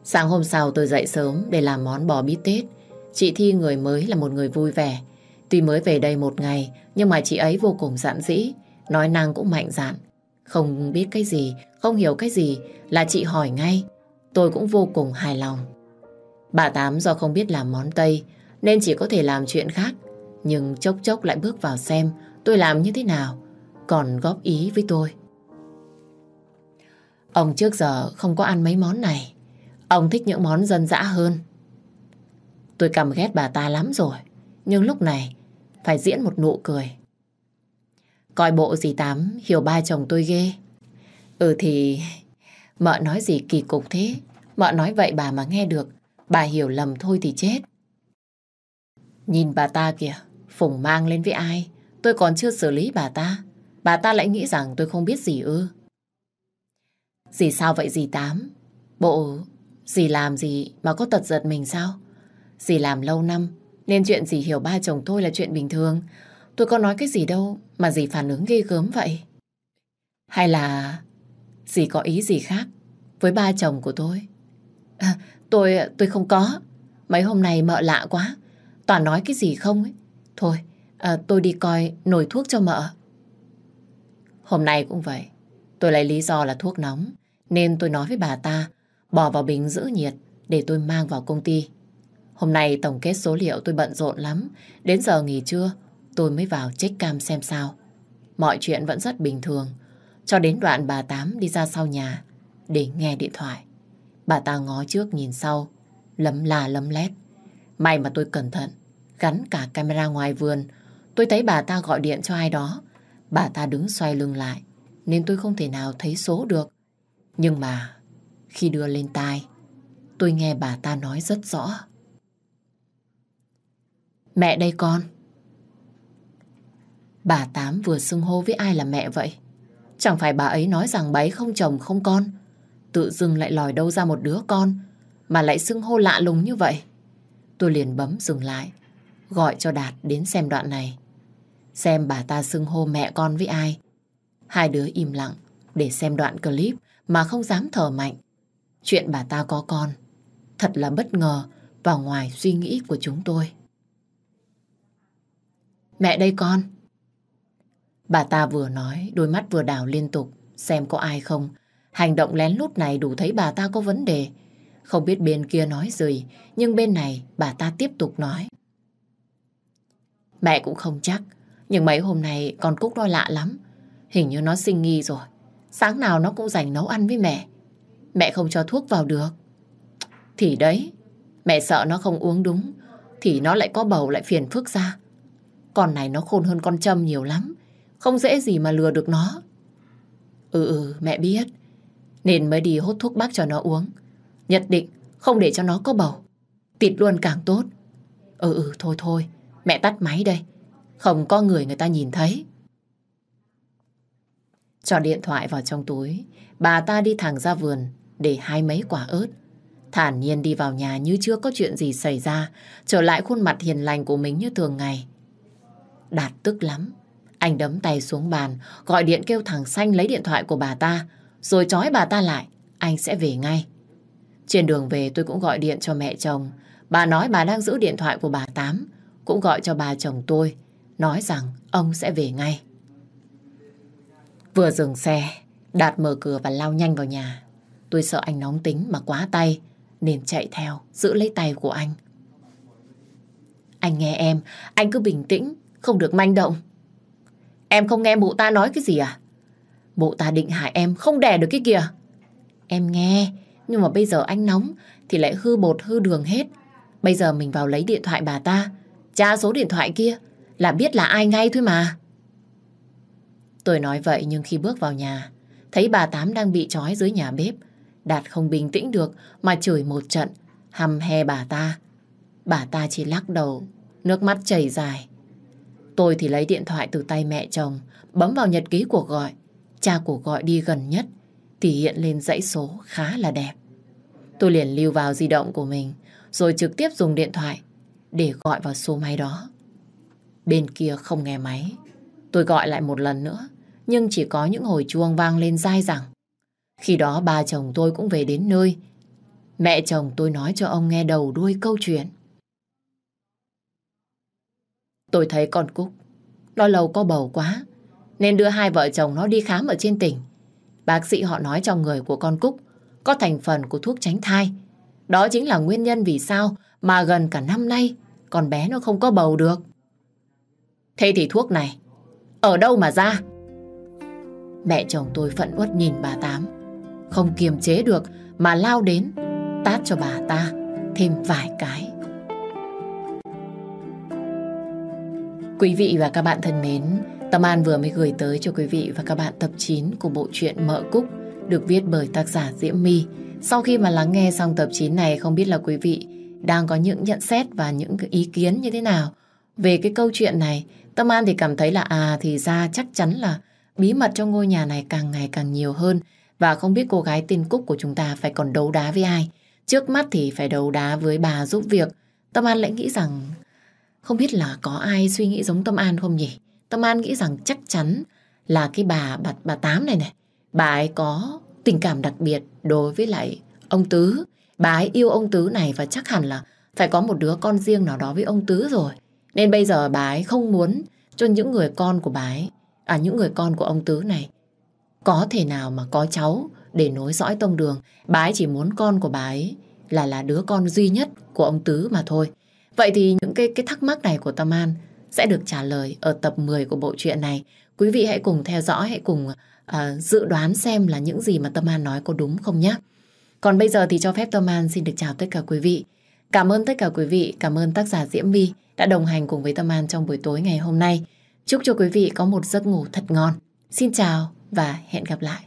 Sáng hôm sau tôi dậy sớm để làm món bò bít tết. Chị Thi người mới là một người vui vẻ. Tuy mới về đây một ngày, nhưng mà chị ấy vô cùng dạn dĩ, nói năng cũng mạnh dạn. Không biết cái gì, không hiểu cái gì là chị hỏi ngay. Tôi cũng vô cùng hài lòng. Bà Tám do không biết làm món Tây nên chỉ có thể làm chuyện khác. Nhưng chốc chốc lại bước vào xem tôi làm như thế nào, còn góp ý với tôi. Ông trước giờ không có ăn mấy món này. Ông thích những món dân dã hơn. Tôi căm ghét bà ta lắm rồi. Nhưng lúc này phải diễn một nụ cười. Coi bộ gì Tám, hiểu ba chồng tôi ghê. Ừ thì, mợ nói gì kỳ cục thế. Mợ nói vậy bà mà nghe được. Bà hiểu lầm thôi thì chết. Nhìn bà ta kìa. Phùng mang lên với ai. Tôi còn chưa xử lý bà ta. Bà ta lại nghĩ rằng tôi không biết gì ư. Dì sao vậy dì Tám? Bộ dì làm gì mà có tật giật mình sao? Dì làm lâu năm nên chuyện dì hiểu ba chồng tôi là chuyện bình thường. Tôi có nói cái gì đâu mà dì phản ứng ghê gớm vậy. Hay là dì có ý gì khác với ba chồng của tôi? À, tôi tôi không có. Mấy hôm nay mợ lạ quá. Toàn nói cái gì không ấy. Thôi, à, tôi đi coi nồi thuốc cho mợ. Hôm nay cũng vậy. Tôi lấy lý do là thuốc nóng, nên tôi nói với bà ta bỏ vào bình giữ nhiệt để tôi mang vào công ty. Hôm nay tổng kết số liệu tôi bận rộn lắm, đến giờ nghỉ trưa tôi mới vào check cam xem sao. Mọi chuyện vẫn rất bình thường, cho đến đoạn bà Tám đi ra sau nhà để nghe điện thoại. Bà ta ngó trước nhìn sau, lấm là lấm lét. May mà tôi cẩn thận, gắn cả camera ngoài vườn. Tôi thấy bà ta gọi điện cho ai đó. Bà ta đứng xoay lưng lại, nên tôi không thể nào thấy số được. Nhưng mà khi đưa lên tai, tôi nghe bà ta nói rất rõ. Mẹ đây con. Bà Tám vừa xưng hô với ai là mẹ vậy? Chẳng phải bà ấy nói rằng bà ấy không chồng không con. Tự dưng lại lòi đâu ra một đứa con mà lại xưng hô lạ lùng như vậy. Tôi liền bấm dừng lại, gọi cho Đạt đến xem đoạn này. Xem bà ta xưng hô mẹ con với ai. Hai đứa im lặng để xem đoạn clip mà không dám thở mạnh. Chuyện bà ta có con thật là bất ngờ và ngoài suy nghĩ của chúng tôi. Mẹ đây con. Bà ta vừa nói, đôi mắt vừa đảo liên tục, xem có ai không. Hành động lén lút này đủ thấy bà ta có vấn đề. Không biết bên kia nói gì, nhưng bên này bà ta tiếp tục nói. Mẹ cũng không chắc, nhưng mấy hôm nay con Cúc nó lạ lắm. Hình như nó sinh nghi rồi. Sáng nào nó cũng dành nấu ăn với mẹ. Mẹ không cho thuốc vào được. Thì đấy, mẹ sợ nó không uống đúng, thì nó lại có bầu lại phiền phức ra. Con này nó khôn hơn con Trâm nhiều lắm. Không dễ gì mà lừa được nó. Ừ ừ, mẹ biết. Nên mới đi hốt thuốc bác cho nó uống. Nhất định không để cho nó có bầu. Tịt luôn càng tốt. Ừ ừ, thôi thôi. Mẹ tắt máy đây. Không có người người ta nhìn thấy. Cho điện thoại vào trong túi. Bà ta đi thẳng ra vườn để hai mấy quả ớt. Thản nhiên đi vào nhà như chưa có chuyện gì xảy ra. Trở lại khuôn mặt hiền lành của mình như thường ngày. Đạt tức lắm. Anh đấm tay xuống bàn, gọi điện kêu thằng Xanh lấy điện thoại của bà ta, rồi trói bà ta lại. Anh sẽ về ngay. Trên đường về tôi cũng gọi điện cho mẹ chồng. Bà nói bà đang giữ điện thoại của bà Tám. Cũng gọi cho bà chồng tôi, nói rằng ông sẽ về ngay. Vừa dừng xe, Đạt mở cửa và lao nhanh vào nhà. Tôi sợ anh nóng tính mà quá tay, nên chạy theo, giữ lấy tay của anh. Anh nghe em, anh cứ bình tĩnh, không được manh động. Em không nghe mụ ta nói cái gì à? Mụ ta định hại em, không đè được cái kìa. Em nghe, nhưng mà bây giờ anh nóng thì lại hư bột hư đường hết. Bây giờ mình vào lấy điện thoại bà ta, tra số điện thoại kia là biết là ai ngay thôi mà. Tôi nói vậy nhưng khi bước vào nhà, thấy bà Tám đang bị trói dưới nhà bếp. Đạt không bình tĩnh được mà chửi một trận, hầm he bà ta. Bà ta chỉ lắc đầu, nước mắt chảy dài. Tôi thì lấy điện thoại từ tay mẹ chồng, bấm vào nhật ký cuộc gọi. Cha cuộc gọi đi gần nhất thì hiện lên dãy số khá là đẹp. Tôi liền lưu vào di động của mình, rồi trực tiếp dùng điện thoại để gọi vào số máy đó. Bên kia không nghe máy. Tôi gọi lại một lần nữa, nhưng chỉ có những hồi chuông vang lên dai dẳng. Khi đó ba chồng tôi cũng về đến nơi. Mẹ chồng tôi nói cho ông nghe đầu đuôi câu chuyện. Tôi thấy con Cúc, nó lâu có bầu quá, nên đưa hai vợ chồng nó đi khám ở trên tỉnh. Bác sĩ họ nói trong người của con Cúc có thành phần của thuốc tránh thai. Đó chính là nguyên nhân vì sao mà gần cả năm nay con bé nó không có bầu được. Thế thì thuốc này, ở đâu mà ra? Mẹ chồng tôi phận uất nhìn bà Tám, không kiềm chế được mà lao đến, tát cho bà ta thêm vài cái. Quý vị và các bạn thân mến, Tâm An vừa mới gửi tới cho quý vị và các bạn tập 9 của bộ truyện Mợ Cúc được viết bởi tác giả Diễm My. Sau khi mà lắng nghe xong tập 9 này không biết là quý vị đang có những nhận xét và những ý kiến như thế nào về cái câu chuyện này. Tâm An thì cảm thấy là à thì ra chắc chắn là bí mật trong ngôi nhà này càng ngày càng nhiều hơn và không biết cô gái tên Cúc của chúng ta phải còn đấu đá với ai. Trước mắt thì phải đấu đá với bà giúp việc. Tâm An lại nghĩ rằng không biết là có ai suy nghĩ giống Tâm An không nhỉ? Tâm An nghĩ rằng chắc chắn là cái bà bà, bà Tám này này, bà ấy có tình cảm đặc biệt đối với lại ông Tứ. Bà ấy yêu ông Tứ này và chắc hẳn là phải có một đứa con riêng nào đó với ông Tứ rồi. Nên bây giờ bà ấy không muốn cho những người con của bà ấy, à những người con của ông Tứ này có thể nào mà có cháu để nối dõi tông đường. Bà ấy chỉ muốn con của bà ấy là là đứa con duy nhất của ông Tứ mà thôi. Vậy thì những cái cái thắc mắc này của Tâm An sẽ được trả lời ở tập 10 của bộ truyện này. Quý vị hãy cùng theo dõi, hãy cùng uh, dự đoán xem là những gì mà Tâm An nói có đúng không nhé. Còn bây giờ thì cho phép Tâm An xin được chào tất cả quý vị. Cảm ơn tất cả quý vị, cảm ơn tác giả Diễm My đã đồng hành cùng với Tâm An trong buổi tối ngày hôm nay. Chúc cho quý vị có một giấc ngủ thật ngon. Xin chào và hẹn gặp lại.